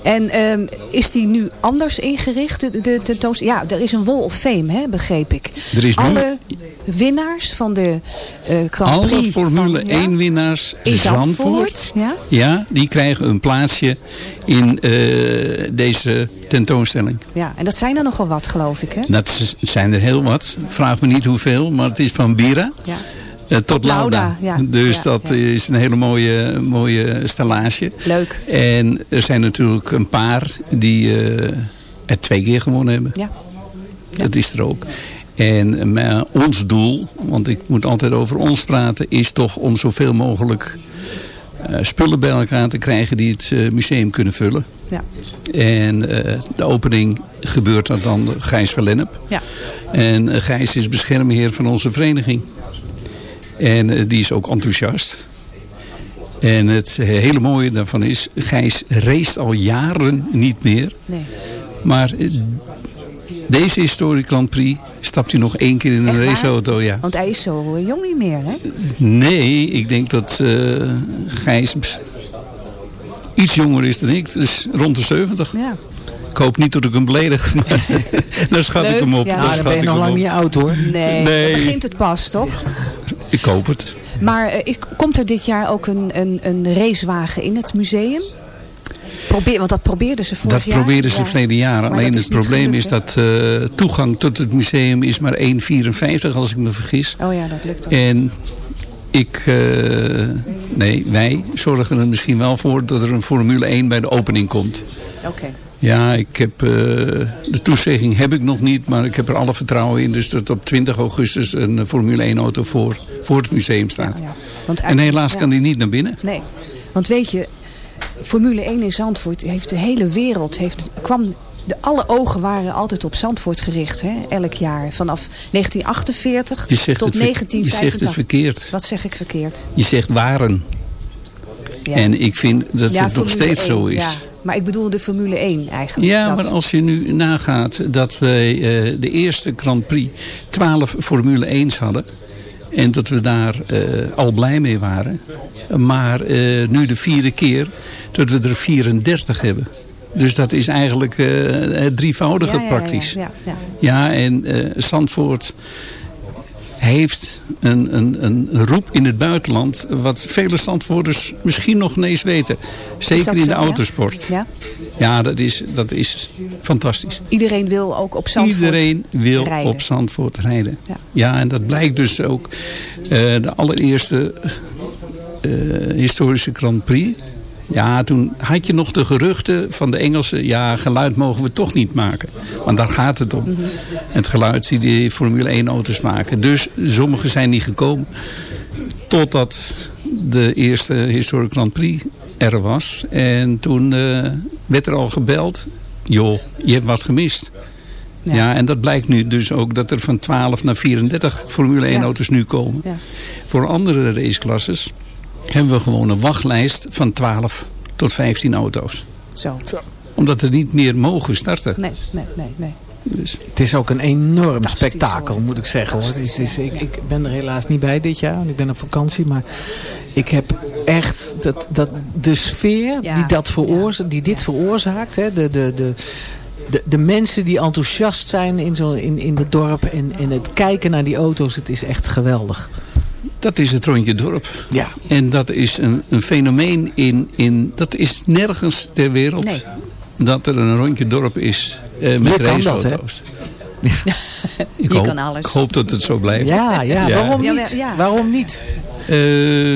S6: En ehm, is die nu anders ingericht, de, de tentoonstelling? Ja, er is een Wall of Fame, hè, begreep ik.
S8: Er is nu-
S6: Alle winnaars van de eh Grand
S8: Alle
S6: Prix
S8: Formule
S6: van, ja,
S8: 1 winnaars
S6: in
S8: Zandvoort,
S6: Zandvoort. Ja?
S8: ja, die krijgen een plaatsje in eh, deze tentoonstelling.
S6: ja, en dat zijn er nogal wat, geloof ik, hè?
S8: Dat zijn er heel wat. Vraag me niet hoeveel, maar het is van Bira.
S6: Ja.
S8: Eh, tot Lauda.
S6: Lauda, ja.
S8: Dus
S6: Ja,
S8: dat
S6: ja.
S8: is een hele mooie, mooie stellage.
S6: Leuk.
S8: En er zijn natuurlijk een paar die eh het twee keer gewonnen hebben.
S6: Ja.
S8: Dat is er ook. En ons doel, want ik moet altijd over ons praten, is toch om zoveel mogelijk eh, spullen bij elkaar te krijgen die het museum kunnen vullen.
S6: Ja.
S8: En de opening gebeurt dat dan Gijs van Lennep.
S6: Ja.
S8: En Gijs is beschermheer van onze vereniging. En eh, die is ook enthousiast. En het hele mooie daarvan is, Gijs race al jaren niet meer.
S6: Nee.
S8: Maar eh, deze historie Grand Prix stapt hij nog één keer in een raceauto. Ja.
S6: Want hij is zo jong niet meer, hè?
S8: Nee, ik denk dat eh Gijs iets jonger is dan ik. Dus rond de 70.
S6: Ja.
S8: Ik hoop niet dat ik hem beledig, maar dan schat ik hem op.
S6: ja. Nou,
S8: schat
S4: dan ben je nog lang niet oud hoor.
S6: Nee,
S8: Nee.
S6: dan begint het pas, toch?
S8: Ik hoop het.
S6: Maar eh, komt er dit jaar ook een, een, een racewagen in het museum? Probeer, want dat probeerden ze vorig
S8: Dat
S6: jaar.
S8: probeerden ze
S6: Ja.
S8: verleden jaar. Alleen
S6: dat
S8: het probleem
S6: gelukt,
S8: is dat eh, toegang tot het museum is maar 1,54 als ik me vergis.
S6: Oh ja, dat lukt ook.
S8: En ik, eh, nee, wij zorgen er misschien wel voor dat er een Formule 1 bij de opening komt.
S6: Oké.
S8: Ja, ik heb, eh, de toezegging heb ik nog niet, maar ik heb er alle vertrouwen in. Dus dat op 20 augustus een eh, Formule 1 auto voor, voor het museum staat.
S6: Ja. Want
S8: En helaas
S6: ja.
S8: kan die niet naar binnen.
S6: Nee, want weet je, Formule 1 in Zandvoort heeft de hele wereld, heeft, kwam, de, alle ogen waren altijd op Zandvoort gericht, hè, elk jaar. Vanaf 1948
S8: Je zegt,
S6: tot
S8: ver- je
S6: 1985.
S8: zegt het verkeerd.
S6: Wat zeg ik verkeerd?
S8: Je zegt waren.
S6: Ja.
S8: En ik vind dat
S6: Ja,
S8: het nog steeds
S6: 1,
S8: zo is.
S6: Ja. Maar ik bedoel de Formule 1 eigenlijk.
S8: Ja,
S6: dat.
S8: maar als je nu nagaat dat wij eh, de eerste Grand Prix 12 Formule 1's hadden. En dat we daar eh, al blij mee waren. Maar eh, nu de vierde keer dat we er 34 hebben. Dus dat is eigenlijk eh, het drievoudige
S6: Ja, ja, ja,
S8: praktisch.
S6: Ja, ja,
S8: en eh Zandvoort heeft een, een, een roep in het buitenland... wat vele Zandvoorters misschien nog niet eens weten. Zeker in de autosport.
S6: ja.
S8: Ja, dat is, dat is fantastisch.
S6: Iedereen wil ook op Zandvoort
S8: Iedereen wil
S6: rijden.
S8: op Zandvoort rijden.
S6: Ja.
S8: Ja, en dat blijkt dus ook. eh, de allereerste eh, historische Grand Prix. Ja, toen had je nog de geruchten van de Engelsen. Ja, geluid mogen we toch niet maken. Want daar gaat het om. Het geluid die die Formule 1 auto's maken. Dus sommigen zijn niet gekomen. Totdat de eerste historische Grand Prix er was. En toen eh, werd er al gebeld. Joh, je hebt wat gemist. Ja. en dat blijkt nu dus ook dat er van 12 naar 34 Formule 1
S6: Ja.
S8: auto's nu komen.
S6: Ja.
S8: Voor andere raceklasses hebben we gewoon een wachtlijst van 12 tot 15 auto's.
S6: Zo.
S8: Omdat er niet meer mogen starten.
S6: Nee, nee, nee, nee.
S8: Dus.
S4: Het is ook een enorm spektakel, moet ik zeggen. Hoor. Het is, is, ik, ik ben er helaas niet bij dit jaar, want ik ben op vakantie. Maar ik heb echt dat, dat, de sfeer
S6: Ja.
S4: die, dat veroorza- die dit veroorzaakt. Hè, de, de, de, de, de mensen die enthousiast zijn in, zo, in, in het dorp. En, en het kijken naar die auto's, het is echt geweldig.
S8: Dat is het rondje dorp.
S4: Ja.
S8: En dat is een, een fenomeen in, in... Dat is nergens ter wereld
S6: Nee.
S8: dat er een rondje dorp is eh, met
S4: Hier kan dat, hè?
S8: raceauto's. Ik
S6: Hier
S8: hoop,
S6: kan alles.
S8: Ik hoop dat het zo blijft.
S4: Ja, ja,
S8: Ja.
S4: waarom
S6: Ja,
S4: niet?
S6: ja.
S4: Waarom niet?
S8: Eh,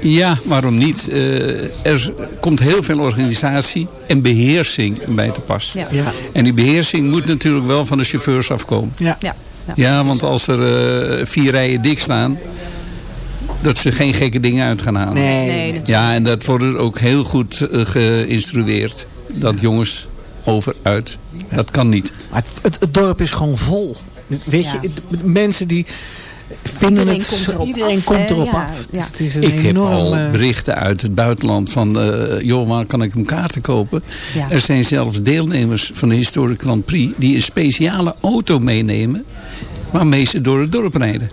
S8: ja, waarom niet? Eh, er komt heel veel organisatie en beheersing bij te pas.
S6: Ja.
S4: Ja.
S8: En die beheersing moet natuurlijk wel van de chauffeurs afkomen.
S4: Ja.
S6: Ja. ja.
S8: Ja, want als er eh, vier rijen dik staan, dat ze geen gekke dingen uit gaan halen.
S4: Nee.
S6: Nee, natuurlijk.
S8: Ja, en dat wordt er ook heel goed eh, geïnstrueerd. Dat jongens over, uit, dat kan niet.
S4: Maar het, het, het dorp is gewoon vol. Weet
S6: Ja.
S4: je, het- mensen die vinden
S6: Iedereen
S4: het...
S6: komt erop
S4: iedereen
S6: af,
S4: komt erop af.
S6: ja.
S4: Dus het is een
S8: Ik heb al berichten uit het buitenland van, eh, joh, waar kan ik hem kaarten kopen?
S6: Ja.
S8: Er zijn zelfs deelnemers van de Historic Grand Prix die een speciale auto meenemen waarmee ze door het dorp rijden.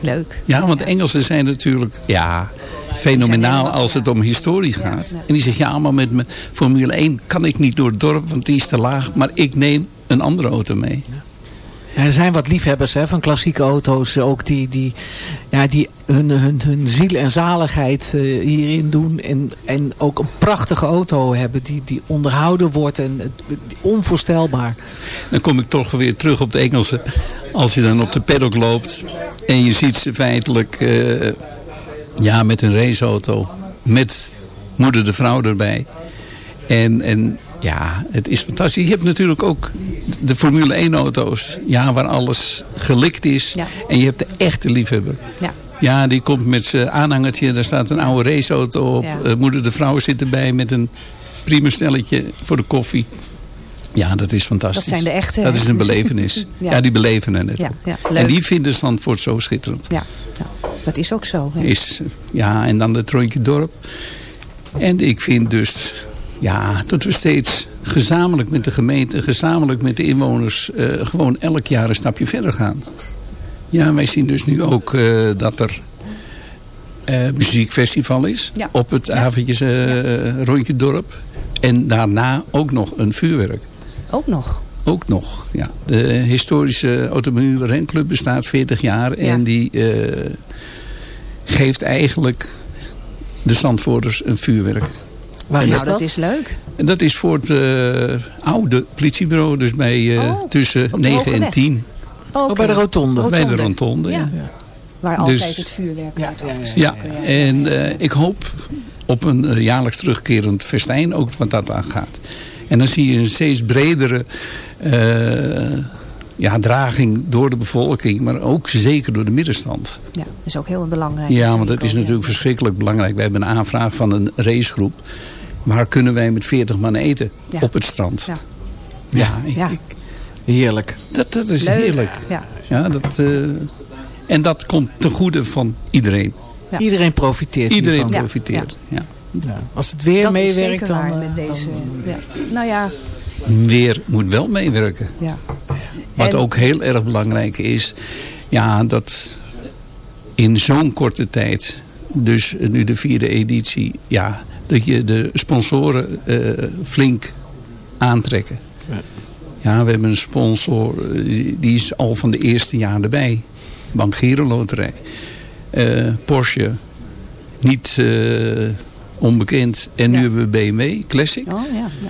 S6: Leuk.
S8: Ja, want Engelsen zijn natuurlijk ja, fenomenaal als het om historie gaat. En die zeggen, ja, maar met mijn Formule 1 kan ik niet door het dorp, want die is te laag. Maar ik neem een andere auto mee.
S4: Er zijn wat liefhebbers hè, van klassieke auto's. Ook die, die, ja, die hun, ziel en zaligheid eh, hierin doen. En, en ook een prachtige auto hebben die, die onderhouden wordt. En onvoorstelbaar.
S8: Dan kom ik toch weer terug op de Engelsen. Als je dan op de paddock loopt En je ziet ze feitelijk eh, ja, met een raceauto. Met moeder de vrouw erbij. En, en ja, het is fantastisch. Je hebt natuurlijk ook de Formule 1 auto's. Ja, waar alles gelikt is.
S6: Ja.
S8: En je hebt de echte liefhebber.
S6: Ja.
S8: Ja, die komt met zijn aanhangertje. Daar staat een oude raceauto op.
S6: Ja.
S8: Eh, moeder de vrouw zit erbij met een prima stelletje voor de koffie. Ja, dat is fantastisch.
S6: Dat zijn de echte,
S8: Dat is een belevenis.
S6: Ja.
S8: ja. die beleven het.
S6: Ja, ja,
S8: en die vinden Zandvoort zo schitterend.
S6: Ja, ja, dat is ook zo. hè.
S8: Is, ja, en dan het rondje dorp. En ik vind dus ja, dat we steeds gezamenlijk met de gemeente, gezamenlijk met de inwoners, eh, gewoon elk jaar een stapje verder gaan. Ja, wij zien dus nu ook eh, dat er eh muziekfestival is
S6: Ja.
S8: op het avondjes rondje dorp. En daarna ook nog een vuurwerk.
S6: Ook nog.
S8: Ook nog, ja. De historische automobiele renclub bestaat 40 jaar. En die geeft eigenlijk de Zandvoorters een vuurwerk.
S4: Waar
S8: En
S4: is
S6: Nou, dat
S4: dat?
S6: is leuk.
S8: En dat is voor het eh, oude politiebureau. Dus bij, eh,
S6: Oh,
S8: tussen
S6: op de
S8: 9 en
S6: Hogeweg.
S8: 10.
S6: Oké.
S4: Oh, bij de rotonde.
S8: Bij de rotonde, ja.
S6: Ja. Waar
S8: Dus-
S6: altijd het vuurwerk wordt
S8: Ja,
S6: afgestoken.
S8: en eh, ik hoop op een jaarlijks terugkerend festijn, ook wat dat aangaat. En dan zie je een steeds bredere eh, ja, draging door de bevolking, maar ook zeker door de middenstand.
S6: Ja, dat is ook heel belangrijk.
S8: Ja, want het is
S6: ook,
S8: natuurlijk verschrikkelijk belangrijk. We hebben een aanvraag van een racegroep. Waar kunnen wij met 40 man eten?
S6: Ja.
S8: Op het strand.
S6: Ja.
S8: Ja, ik-
S6: Ja.
S8: ik-
S4: Heerlijk.
S8: dat, dat is
S6: Leuk.
S8: heerlijk.
S6: Ja.
S8: Ja, dat, eh, en dat komt ten goede van iedereen.
S6: Ja.
S4: Iedereen profiteert
S8: Iedereen
S4: hiervan.
S8: profiteert. Ja.
S4: Ja. Als het weer
S6: Dat is
S4: meewerkt,
S6: zeker
S4: dan,
S6: waar
S4: eh,
S6: met deze.
S4: dan-
S6: ja. Nou ja,
S8: Weer moet wel meewerken.
S6: ja.
S8: Wat
S6: En-
S8: ook heel erg belangrijk is. Ja, dat in zo'n korte tijd. Dus nu de vierde editie. Ja, dat je de sponsoren eh, flink aantrekken. Ja, we hebben een sponsor. Die is al van de eerste jaar erbij. Bank Giro Loterij. Eh, Porsche. Niet eh, onbekend. En nu
S6: Ja.
S8: hebben we BMW Classic.
S6: Oh ja. ja.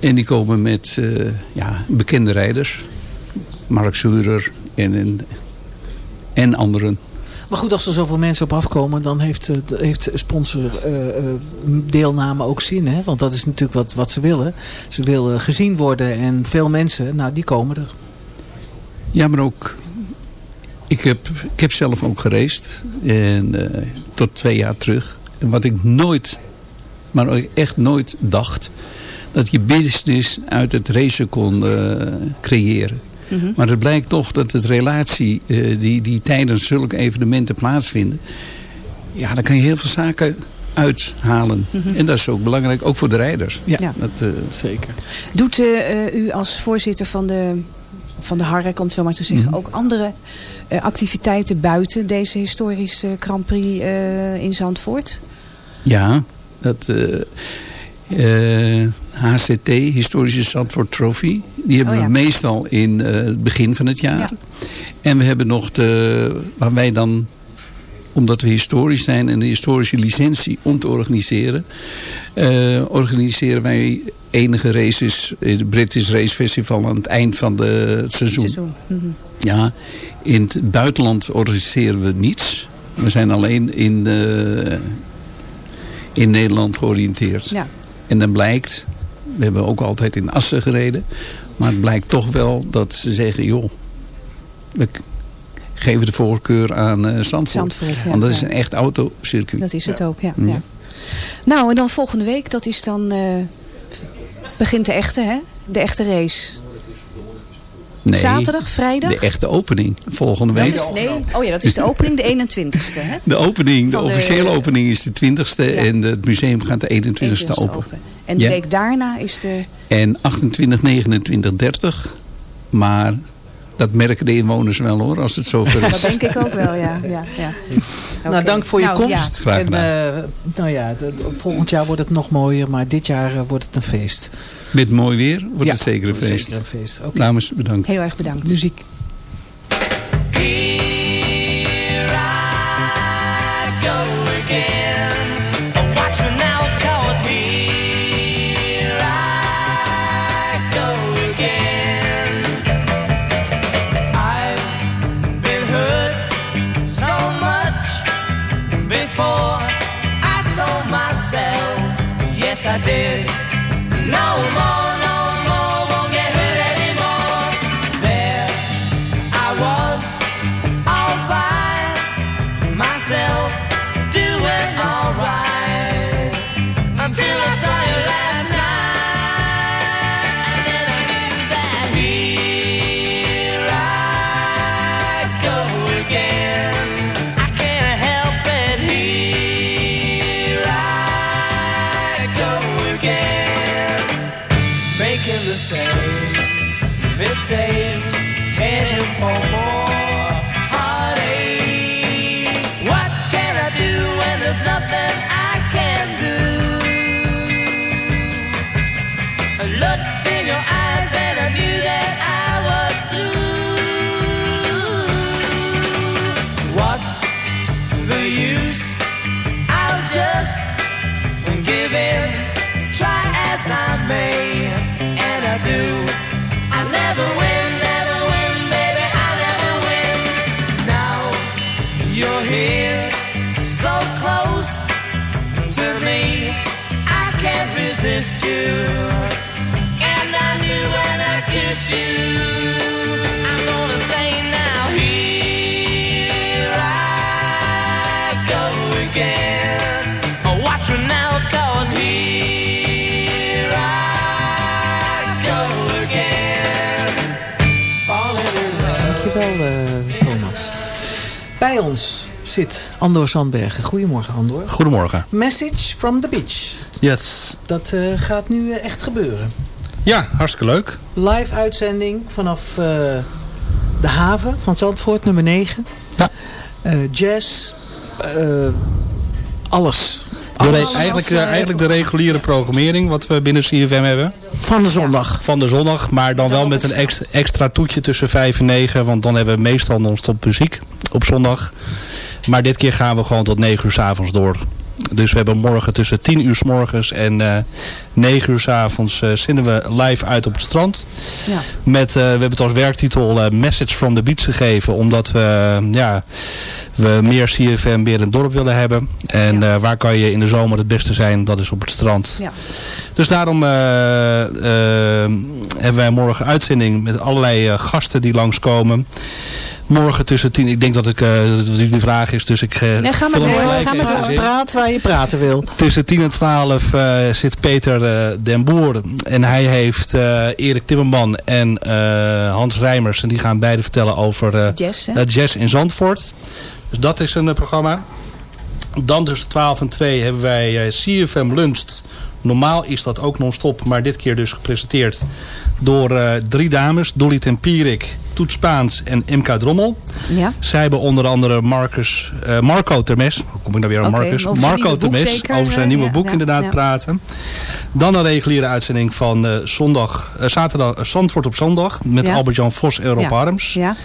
S8: En die komen met eh, ja, bekende rijders. Mark Zurer en, en, en anderen.
S4: Maar goed, als er zoveel mensen op afkomen, dan heeft, eh, heeft sponsor eh, eh, ook zin. Hè? Want dat is natuurlijk wat, wat ze willen. Ze willen gezien worden en veel mensen, nou die komen er.
S8: Ja, maar ook... Ik heb, ik heb zelf ook gereisd. En, tot twee jaar terug. En wat ik nooit, maar ook echt nooit dacht... dat je business uit het racen kon creëren.
S6: Mhm.
S8: Maar het blijkt toch dat het relatie eh, die, die tijdens zulke evenementen plaatsvinden... Ja, dan kan je heel veel zaken uithalen. En dat is ook belangrijk, ook voor de rijders.
S4: Ja.
S6: Ja.
S8: Dat, eh,
S4: Zeker.
S6: Doet eh, u als voorzitter van de, van de Hark, om het zo maar te zeggen,
S8: Mhm.
S6: ook andere eh, activiteiten buiten deze historische Grand Prix eh, in Zandvoort?
S8: Ja, dat eh, eh, HCT, Historische Zandvoort Trophy. Die hebben
S6: Oh ja.
S8: we meestal in eh, het begin van het jaar.
S6: Ja.
S8: En we hebben nog de, waar wij dan, omdat we historisch zijn en de historische licentie om te organiseren, eh, organiseren wij enige races, het British Race Festival aan het eind van de, het seizoen.
S6: Seizoen. Mhm.
S8: Ja, in het buitenland organiseren we niets. We zijn alleen in, eh, in Nederland georiënteerd.
S6: Ja.
S8: En dan blijkt, we hebben ook altijd in Assen gereden. Maar het blijkt toch wel dat ze zeggen, joh, we geven de voorkeur aan eh Zandvoort.
S6: Zandvoort, ja,
S8: Want dat is een echt autocircuit.
S6: Dat is het ook, ja.
S8: Ja.
S6: ja. Nou, en dan volgende week, dat is dan... eh, begint de echte, hè? De echte race.
S8: Nee,
S6: Zaterdag, vrijdag?
S8: de echte opening volgende
S6: Dat
S8: week.
S6: is, nee, oh ja, dat is de opening, de 21ste, hè?
S8: De opening, de,
S6: Van de-
S8: officiële opening is de 20ste
S6: Ja.
S8: en het museum gaat de 21ste
S6: 21ste
S8: open.
S6: En de
S8: Ja.
S6: week daarna is de...
S8: En 28, 29, 30. Maar dat merken de inwoners wel hoor, als het zover
S6: Dat
S8: is.
S6: denk ik ook wel, ja. ja, ja.
S4: Nou, dank voor je
S6: Nou,
S4: komst.
S6: ja.
S8: Graag
S4: en, eh, nou ja, de- de- volgend jaar wordt het nog mooier, maar dit jaar eh, wordt het een feest.
S8: Met mooi weer wordt
S4: Ja,
S8: het zeker een feest.
S4: Zeker een feest.
S8: Dames, bedankt.
S6: Heel erg bedankt.
S4: Muziek. Bij ons zit Andor Zandbergen. Goedemorgen, Andor.
S9: Goedemorgen.
S4: Message from the beach.
S9: Yes.
S4: Dat eh, gaat nu eh, echt gebeuren.
S9: Ja, hartstikke leuk.
S4: Live uitzending vanaf eh, de haven van Zandvoort, nummer 9.
S9: Ja.
S4: jazz, alles.
S9: De
S4: Alles.
S9: eigenlijk, eigenlijk de reguliere programmering wat we binnen CFM hebben.
S4: Van de zondag.
S9: Van de zondag, maar dan wel met een extra, extra toetje tussen 5 en 9. Want dan hebben we meestal non-stop muziek op zondag. Maar dit keer gaan we gewoon tot 9 uur s avonds door. Dus we hebben morgen tussen 10 uur s morgens en eh 9 uur s avonds eh, zenden we live uit op het strand.
S6: Ja.
S9: Met, eh, we hebben het als werktitel eh, Message from the Beach gegeven. Omdat we, eh, ja, we meer CFM weer in het dorp willen hebben. En eh, waar kan je in de zomer het beste zijn? Dat is op het strand.
S6: Ja.
S9: Dus daarom eh, eh, hebben wij morgen uitzending met allerlei eh, gasten die langskomen. Morgen tussen tien, ik denk dat ik, eh, dat die de vraag is, dus ik eh,
S4: Nee, ga maar
S9: hem
S4: door.
S9: gelijk
S4: Ga maar door. Praat waar je praten wil.
S9: Tussen 10 en 12 eh, zit Peter eh, den Boer. En hij heeft eh, Erik Timmerman en eh, Hans Rijmers. En die gaan beide vertellen over eh,
S6: Jazz,
S9: eh, jazz in Zandvoort. Dus dat is een eh, programma. Dan tussen 12 en 2 hebben wij eh, CFM Luncht. Normaal is dat ook non-stop, maar dit keer dus gepresenteerd door eh, drie dames. Dolly Tempierik, Toet Spaans en MK Drommel.
S6: Ja.
S9: Zij hebben onder andere Marcus, eh, Marco Termes. Hoe kom ik nou weer aan Marcus?
S6: over zijn
S9: Marco
S6: nieuwe boek
S9: Termes.
S6: zeker,
S9: over zijn
S6: eh,
S9: nieuwe
S6: ja,
S9: boek
S6: ja,
S9: inderdaad praten. Dan een reguliere uitzending van eh, zondag, eh, zaterdag, eh, Zandvoort op zondag. Met
S6: Ja.
S9: Albert-Jan Vos en Rob
S6: Ja.
S9: Harms.
S6: Ja.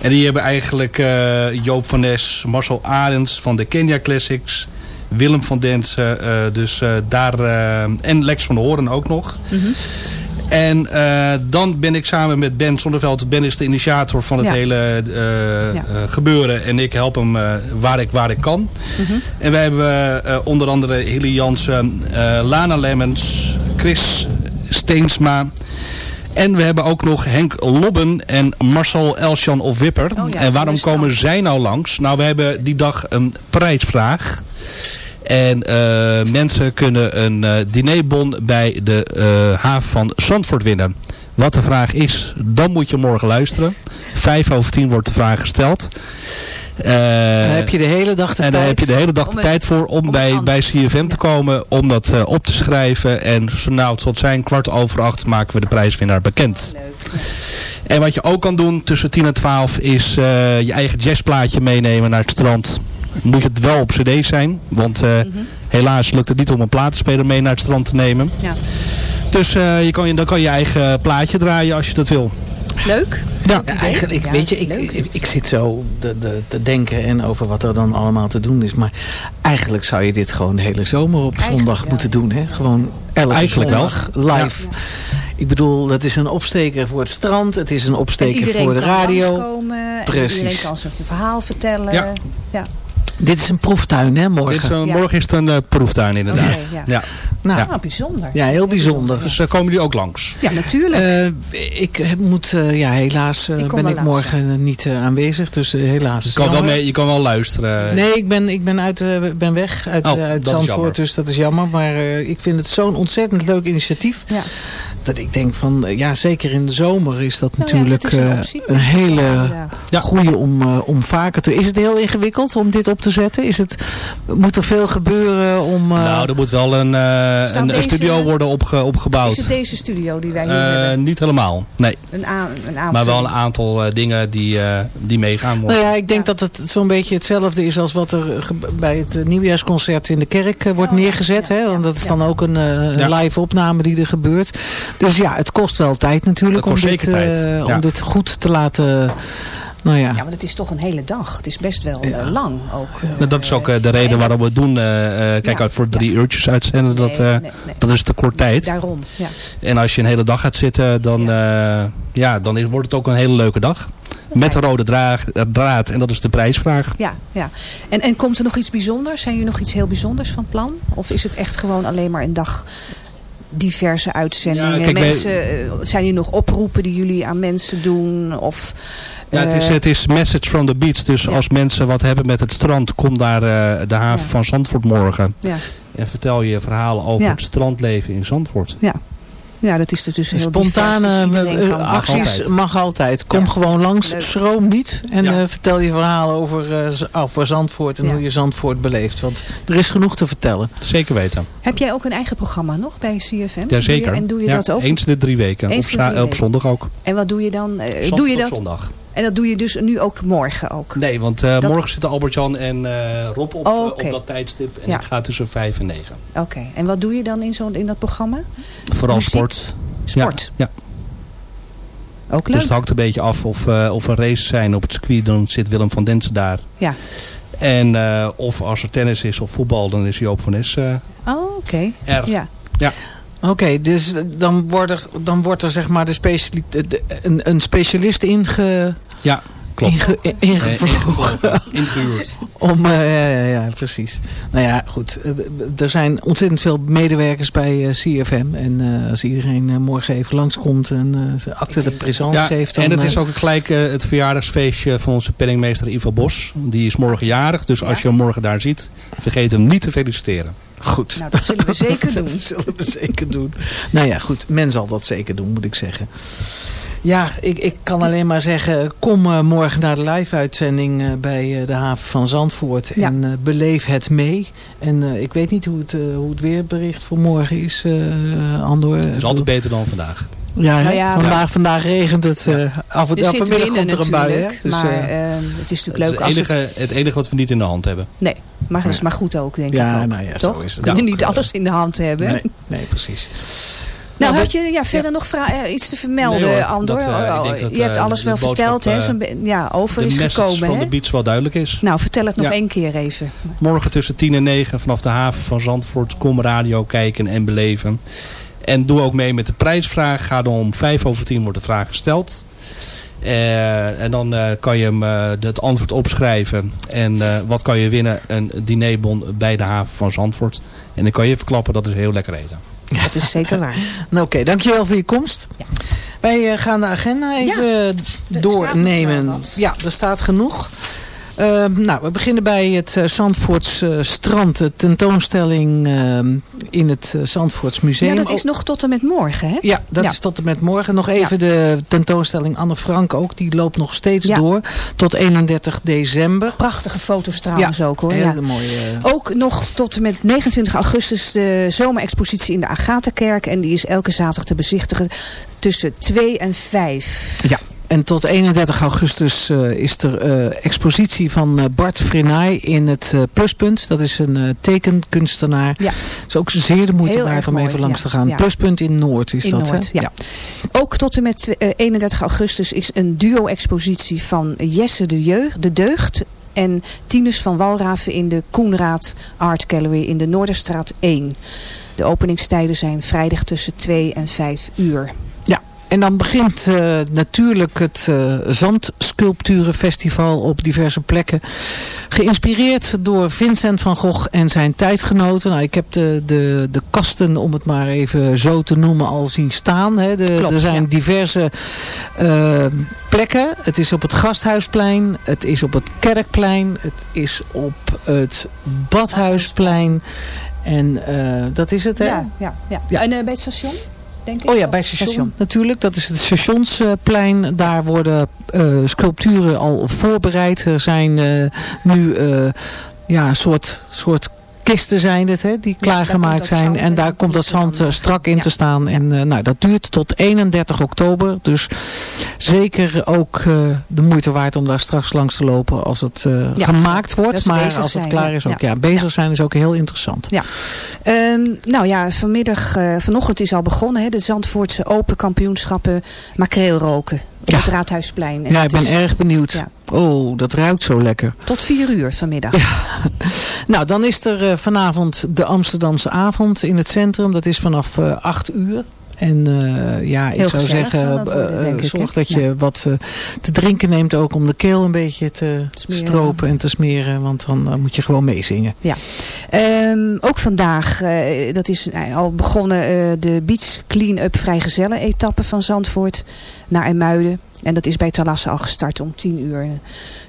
S9: En die hebben eigenlijk eh, Joop van Nes, Marcel Arends van de Kenya Classics. Willem van Densen. eh, dus eh, daar, eh, en Lex van der Hoorn ook nog.
S6: Mhm.
S9: En dan ben ik samen met Ben Zonneveld. Ben is de initiator van het
S6: Ja.
S9: hele
S6: Ja.
S9: gebeuren. En ik help hem waar, ik, waar ik kan.
S6: Mhm.
S9: En wij hebben onder andere Hilly Jansen, Lana Lemmens, Chris Steensma. En we hebben ook nog Henk Lobben en Marcel Elsjan of Wipper.
S6: Oh ja,
S9: en waarom komen zij nou langs? Nou, we hebben die dag een prijsvraag. En eh, mensen kunnen een eh, dinerbon bij de eh, haven van Zandvoort winnen. Wat de vraag is, dan moet je morgen luisteren. Vijf over tien wordt de vraag gesteld.
S4: Dan heb je de hele dag de
S9: en dan
S4: tijd
S9: heb je de hele dag de tijd voor om,
S6: om
S9: bij, bij CFM te komen. Om dat eh, op te schrijven. En zo nou het zal zijn, kwart over acht maken we de prijswinnaar bekend. En wat je ook kan doen tussen 10 en 12 is eh, je eigen jazzplaatje meenemen naar het strand. Moet het wel op cd zijn. Want eh, helaas lukt het niet om een platenspeler mee naar het strand te nemen.
S6: Ja.
S9: Dus eh, je kan, je- dan kan je eigen plaatje draaien als je dat wil.
S6: Leuk.
S9: Ja.
S4: Ja, eigenlijk,
S6: Ja,
S4: weet je, ik, ik, ik zit zo de, de, te denken en over wat er dan allemaal te doen is. Maar eigenlijk zou je dit gewoon de hele zomer op
S6: Eigenlijk
S4: zondag moeten
S6: ja.
S4: doen. Hè? Gewoon elke
S9: Eigenlijk wel.
S4: zondag live. Ik bedoel, dat is een opsteker voor het strand. Het is een
S6: En
S4: opsteker voor de radio. Precies.
S6: Iedereen kan zijn verhaal vertellen.
S9: Ja.
S4: Dit is een proeftuin, hè, morgen?
S9: Dit is een-
S6: Ja.
S9: Morgen is het een eh, proeftuin inderdaad.
S6: Oké, ja.
S9: ja.
S4: Nou,
S6: Nou, bijzonder.
S4: Ja, heel bijzonder.
S9: Dus eh, komen jullie ook langs?
S6: Ja, natuurlijk.
S4: Eh, ik moet, eh, ja, helaas
S6: Ik
S4: ben ik morgen niet aanwezig, dus helaas.
S9: Je kan, wel mee, je kan wel luisteren.
S4: Nee, ik ben, ik ben, uit, ben weg uit,
S9: Oh,
S4: uit. Zandvoort, dus dat is jammer. Maar eh, ik vind het zo'n ontzettend leuk initiatief.
S6: ja.
S4: Dat ik denk van, eh, ja, zeker in de zomer is dat
S6: Nou ja,
S4: natuurlijk
S6: dat is een
S4: eh,
S6: optie.
S4: een hele
S6: Ja.
S4: goede om, eh, om vaker te... Is het heel ingewikkeld om dit op te zetten? Is het, moet er veel gebeuren om... eh,
S9: Nou, er moet wel een, eh, een,
S6: deze-
S9: studio worden opge, opgebouwd.
S6: Is het deze studio die wij hier
S9: Eh,
S6: hebben?
S9: niet helemaal, nee.
S6: Een, een.
S9: Maar wel een aantal eh, dingen die, eh, die meegaan
S4: Nou
S9: worden.
S4: ja, ik denk dat het zo'n beetje hetzelfde is als wat er bij het nieuwjaarsconcert in de kerk wordt
S6: Oh,
S4: neergezet.
S6: ja,
S4: hè? Want dat is
S6: ja.
S4: dan ook een, eh, live opname die er gebeurt. Dus ja, het kost wel tijd natuurlijk
S9: Het
S4: om
S9: kost
S4: dit,
S9: zeker tijd,
S4: eh,
S9: ja.
S4: om dit goed te laten... Nou ja,
S6: Ja, want het is toch een hele dag. Het is best wel eh, lang ook. eh,
S9: Nou, dat is ook de reden waarom we het doen. eh, eh, kijk,
S6: Ja,
S9: uit voor drie
S6: ja.
S9: uurtjes uitzenden, dat,
S6: Nee,
S9: eh,
S6: nee, nee.
S9: dat is te kort tijd.
S6: Daarom, ja.
S9: En als je een hele dag gaat zitten, dan, ja. ja, dan is- wordt het ook een hele leuke dag. Met een rode draag, draad. En dat is de prijsvraag.
S6: Ja, ja. En, en komt er nog iets bijzonders? Zijn jullie nog iets heel bijzonders van plan? Of is het echt gewoon alleen maar een dag diverse uitzendingen?
S9: Ja, kijk, wij-
S6: mensen, eh, zijn er nog oproepen die jullie aan mensen doen? Of,
S9: Ja, het, is,
S6: eh,
S9: het is message from the beach. Dus
S6: Ja.
S9: als mensen wat hebben met het strand, kom naar eh, de haven
S6: Ja.
S9: van Zandvoort morgen.
S6: ja,
S9: En vertel je verhalen over het strandleven in Zandvoort.
S6: ja. Ja, dat is dus heel
S4: Spontane
S6: divers, dus iedereen
S4: eh,
S6: kan-
S4: acties
S9: altijd.
S4: mag altijd. Kom
S6: Ja.
S4: gewoon langs,
S6: Leuk.
S4: schroom niet. En
S9: Ja.
S4: eh, vertel je verhaal over, eh, over Zandvoort en
S6: Ja.
S4: hoe je Zandvoort beleeft. Want er is genoeg te vertellen.
S9: Zeker weten.
S6: Heb jij ook een eigen programma nog bij CFM?
S9: Jazeker.
S6: Doe je- En doe je
S9: Ja,
S6: dat ook?
S9: Eens in de drie weken.
S6: Eens
S9: op,
S6: de
S9: zondag ook.
S6: En wat doe je dan? eh, doe je dat?
S9: zondag.
S6: En dat doe je dus nu ook morgen ook?
S9: Nee, want eh,
S6: Dat-
S9: morgen zitten Albert-Jan en eh, Rob op,
S6: Oh,
S9: eh,
S6: oké.
S9: op dat tijdstip. En
S6: Ja.
S9: ik ga tussen vijf en negen.
S6: Oké. En wat doe je dan in, zo'n in dat programma?
S9: Vooral
S6: Muziek?
S9: sport.
S6: Sport?
S9: Ja,
S6: Ook leuk?
S9: Dus het hangt een beetje af of, eh, of er races zijn op het circuit. Dan zit Willem van Densen daar.
S6: Ja.
S9: En of als er tennis is of voetbal, dan is Joop van Nes
S6: Oh, oké. Ja.
S9: Ja.
S4: Oké, dus dan wordt, er, dan wordt er zeg maar de speciali- de- de- een, een specialist inge,
S9: Ja, klopt.
S4: inge, ingevlogen.
S9: Ingehuurd.
S4: Om, eh, ja, ja, ja, precies. Nou ja, goed. eh, Er zijn ontzettend veel medewerkers bij eh, CFM. En eh, als iedereen morgen even langskomt en eh, zijn acte de présence
S9: Ja,
S4: geeft... Dan,
S9: en het is ook gelijk het verjaardagsfeestje van onze penningmeester Ivo Bos. Die is morgen jarig, dus als je hem morgen daar ziet, vergeet hem niet te feliciteren.
S4: Goed.
S6: Nou, dat zullen we zeker doen.
S4: Dat zullen we zeker doen. Nou ja, goed. Men zal dat zeker doen, moet ik zeggen. Ja, ik, ik kan alleen maar zeggen, kom eh, morgen naar de live-uitzending eh, bij eh, de haven van Zandvoort.
S6: Ja.
S4: En beleef het mee. En eh, ik weet niet hoe het, hoe het weerbericht voor morgen is, eh Andor.
S9: Het is altijd beter dan vandaag.
S4: Ja?
S6: Nou ja,
S4: vandaag, vandaag regent het. eh, af en toe komt er een bui. Hè? Dus,
S6: maar
S4: eh,
S6: eh, het is natuurlijk leuk als
S9: het,
S6: het...
S9: enige, het enige wat we niet in de hand hebben.
S6: Nee, maar dat is maar goed ook, denk
S4: Ja,
S6: ik ook.
S4: nou ja, zo
S6: Toch?
S4: is het
S6: Kunnen niet alles in de hand hebben.
S4: nee, nee, precies.
S6: Nou,
S4: Nou,
S6: had je ja, verder nog iets te vermelden,
S9: Nee hoor,
S6: Andor?
S9: dat,
S6: Oh,
S9: denk dat,
S6: je hebt alles
S9: de
S6: wel verteld, hè? ja, over
S9: de
S6: is gekomen,
S9: van
S6: hè?
S9: de beach wel duidelijk is.
S6: Nou, vertel het nog
S9: Ja.
S6: één keer even.
S9: Morgen tussen 10 en 9 vanaf de haven van Zandvoort. Kom radio kijken en beleven. En doe ook mee met de prijsvraag. Ga dan om 5 over 10 wordt de vraag gesteld. Eh, en dan eh, kan je hem eh, het antwoord opschrijven. En eh, wat kan je winnen? Een dinerbon bij de haven van Zandvoort. En dan kan je verklappen dat is heel lekker eten.
S6: Dat is zeker waar.
S4: Nou, Oké, dankjewel voor je komst. Wij eh, gaan de agenda even doornemen. Ja, er staat genoeg. Eh, nou, we beginnen bij het uh, Zandvoorts uh, strand. De tentoonstelling uh, in het uh, Zandvoorts Museum.
S6: Ja, dat is nog tot en met morgen, hè?
S4: Ja, dat
S6: Ja.
S4: is tot en met morgen. Nog even
S6: Ja.
S4: de tentoonstelling Anne Frank ook. Die loopt nog steeds
S6: Ja.
S4: door. Tot 31 december.
S6: Prachtige foto's trouwens ook, hoor.
S4: Hele mooie...
S6: Ook nog tot en met 29 augustus de zomerexpositie in de Agatha-kerk. En die is elke zaterdag te bezichtigen tussen 2 en 5.
S4: Ja. En tot 31 augustus eh, is er eh, expositie van eh, Bart Frenaai in het Pluspunt. Dat is een tekenkunstenaar.
S6: Ja.
S4: Het is ook zeer de moeite
S6: Heel
S4: waard om
S6: mooi,
S4: even langs
S6: ja.
S4: te gaan.
S6: Ja.
S4: Pluspunt in Noord is
S6: In
S4: dat,
S6: Noord,
S4: hè?
S6: ja. Ook tot en met eh, 31 augustus is een duo-expositie van Jesse de, Jeugd, de Deugd en Tinus van Walraven in de Koenraad Art Gallery in de Noorderstraat 1. De openingstijden zijn vrijdag tussen 2 en 5 uur.
S4: En dan begint eh, natuurlijk het uh, Zandsculpturenfestival op diverse plekken. Geïnspireerd door Vincent van Gogh en zijn tijdgenoten. Nou, ik heb de, de, de kasten, om het maar even zo te noemen, al zien staan. Hè. De,
S6: Klopt,
S4: er zijn
S6: ja.
S4: diverse uh, plekken. Het is op het Gasthuisplein. Het is op het Kerkplein. Het is op het Badhuisplein. En uh, dat is het, hè?
S6: Ja, ja, ja. ja. En uh, bij het station? Denk ik
S4: oh ja, bij het station, station, natuurlijk. Dat is het stationsplein. Daar worden uh, sculpturen al voorbereid. Er zijn nu ja, een soort, soort kisten zijn het, hè, die klaargemaakt ja, zijn. En daar komt dat zand uh, strak in ja. te staan. En uh, nou, dat duurt tot 31 oktober. Dus zeker ook uh, de moeite waard om daar straks langs te lopen als het ja, gemaakt wordt. Maar als het
S6: zijn,
S4: klaar is ook. Ja, bezig zijn is ook heel interessant.
S6: Ja. Nou ja, vanmiddag, vanochtend is al begonnen. Hè, de Zandvoortse Open Kampioenschappen makreel roken. Op het Raadhuisplein.
S4: En ja, ik ben is, erg benieuwd. Oh, dat ruikt zo lekker.
S6: Tot vier uur vanmiddag.
S4: Ja. nou, dan is er uh, vanavond de Amsterdamse avond in het centrum. Dat is vanaf uh, acht uur. En uh, ja,
S6: Heel
S4: ik zou zeggen, uh, zorg dat je ja. wat te drinken neemt ook om de keel een beetje te smeren. stropen en te smeren. Want dan moet je gewoon meezingen.
S6: Ja. Um, ook vandaag, dat is al begonnen, de Beach Clean-up vrijgezellen etappe van Zandvoort naar IJmuiden. En dat is bij Talasse al gestart om tien uur.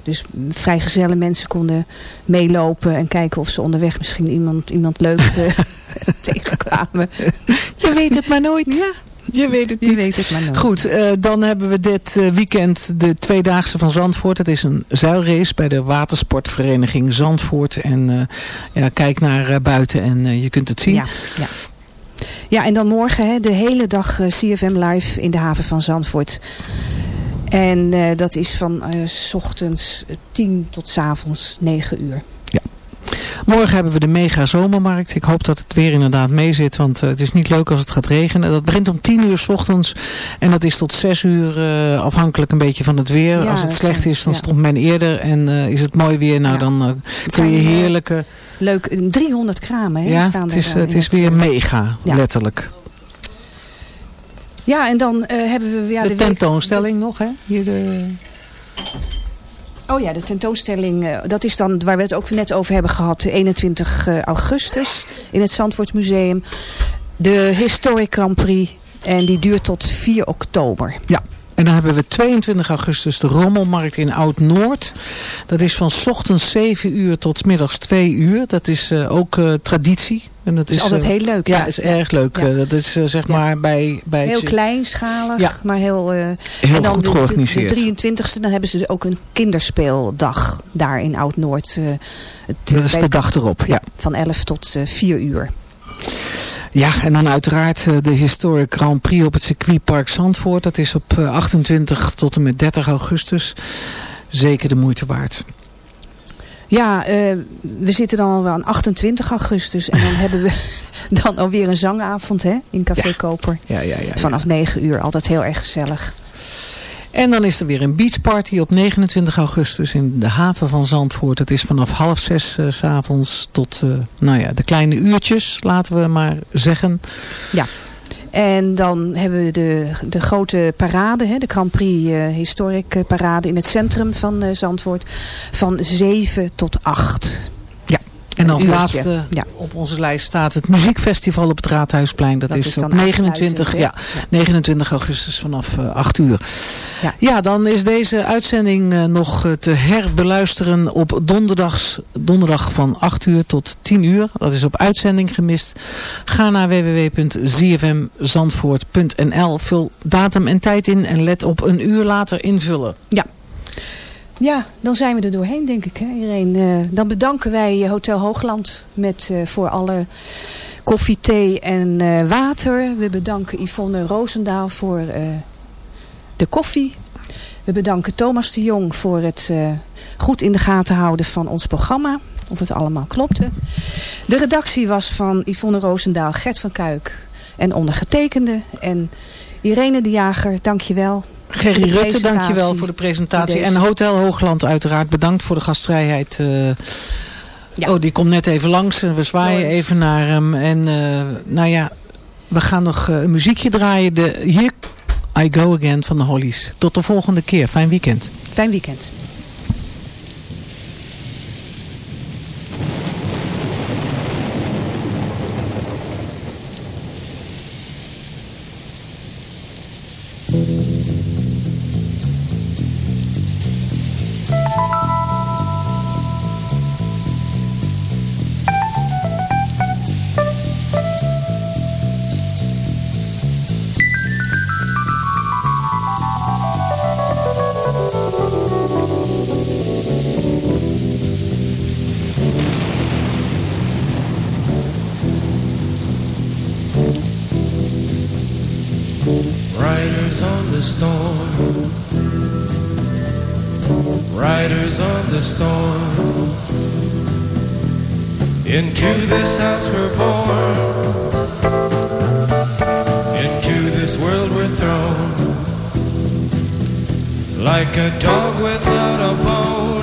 S6: Dus vrijgezelle mensen konden meelopen en kijken of ze onderweg misschien iemand, iemand leuk tegenkwamen.
S4: Je weet het maar nooit.
S6: Ja.
S4: Je weet het niet.
S6: Je weet het maar nooit.
S4: Goed, uh, dan hebben we dit uh, weekend de Tweedaagse van Zandvoort. Het is een zeilrace bij de watersportvereniging Zandvoort. En uh, ja, kijk naar buiten en je kunt het zien.
S6: Ja, ja. ja en dan morgen hè, de hele dag CFM live in de haven van Zandvoort. En uh, dat is van uh, s ochtends 10 tot s avonds 9 uur.
S4: Ja. Morgen hebben we de mega zomermarkt. Ik hoop dat het weer inderdaad mee zit. Want het is niet leuk als het gaat regenen. Dat begint om 10 uur s ochtends. En dat is tot 6 uur afhankelijk een beetje van het weer.
S6: Ja,
S4: als het slecht is dan
S6: ja.
S4: stopt men eerder. En is het mooi weer. Nou
S6: Ja.
S4: dan kun je heerlijke...
S6: Leuk, 300 kramen hè,
S4: Ja,
S6: staan
S4: het is, het is weer
S6: eh,
S4: mega.
S6: Ja.
S4: Letterlijk.
S6: Ja, en dan eh, hebben we... Ja,
S4: de tentoonstelling nog hè. Hier de...
S6: Oh ja, de tentoonstelling, eh, dat is dan waar we het ook net over hebben gehad. de 21 eh, augustus in het Zandvoort Museum. De Historic Grand Prix. En die duurt tot 4 oktober.
S4: Ja. En dan hebben we 22 augustus de Rommelmarkt in Oud-Noord. Dat is van 's ochtends 7 uur tot middags 2 uur. Dat is uh, ook uh, traditie. En dat
S6: is altijd
S4: uh,
S6: heel leuk.
S4: Ja,
S6: Ja.
S4: is erg leuk.
S6: Ja.
S4: dat is zeg maar bij... bij
S6: Heel
S4: het,
S6: kleinschalig,
S4: Ja.
S6: maar heel...
S4: Heel
S6: en dan
S4: goed
S6: de-
S4: georganiseerd.
S6: De, de 23e, dan hebben ze dus ook een kinderspeeldag daar in Oud-Noord. eh,
S4: Dat is de dag erop, ja.
S6: Van 11 tot eh, 4 uur.
S4: Ja, en dan uiteraard eh, de Historic Grand Prix op het circuitpark Zandvoort. Dat is op eh, 28 tot en met 30 augustus. Zeker de moeite waard.
S6: Ja, eh, we zitten dan al aan 28 augustus. En dan hebben we dan alweer een zangavond hè, in Café
S4: Ja.
S6: Koper.
S4: Ja, ja, ja, ja.
S6: Vanaf 9 uur. Altijd heel erg gezellig.
S4: En dan is er weer een beachparty op 29 augustus in de haven van Zandvoort. Het is vanaf half zes eh, s s'avonds tot eh, nou ja, de kleine uurtjes, laten we maar zeggen.
S6: Ja. En dan hebben we de, de grote parade, hè, de Grand Prix eh, Historic Parade in het centrum van Zandvoort. Van 7 tot 8.
S4: En als laatste
S6: Ja.
S4: op onze lijst staat het muziekfestival op het Raadhuisplein. Dat,
S6: Dat
S4: is, op 29,
S6: aansluitend,
S4: ja, 29 augustus vanaf eh 8 uur.
S6: Ja.
S4: Ja, dan is deze uitzending eh, nog eh, te herbeluisteren op donderdags, donderdag van 8 uur tot 10 uur. Dat is op uitzending gemist. Ga naar www.zfmzandvoort.nl. Vul datum en tijd in en let op een uur later invullen.
S6: Ja. Ja, dan zijn we er doorheen, denk ik, hè, Irene. Eh, dan bedanken wij eh, Hotel Hoogland met, eh, voor alle koffie, thee en water. We bedanken Yvonne Roosendaal voor de koffie. We bedanken Thomas de Jong voor het goed in de gaten houden van ons programma. Of het allemaal klopte. De redactie was van Yvonne Roosendaal, Gert van Kuik en ondergetekende. En Irene de Jager, dankjewel.
S4: Gerry
S6: Voor Gerry
S4: Rutte, dankjewel voor de presentatie.
S6: Dus-
S4: en Hotel Hoogland uiteraard, bedankt voor de gastvrijheid. Eh,
S6: ja.
S4: Oh, die komt net even langs. We zwaaien even naar hem. En eh, nou ja, we gaan nog eh, een muziekje draaien. De, Here I Go Again van de Hollies. Tot de volgende keer. Fijn weekend.
S6: Fijn weekend.
S7: Into this house we're born. Into this world we're thrown. Like a dog without a bone.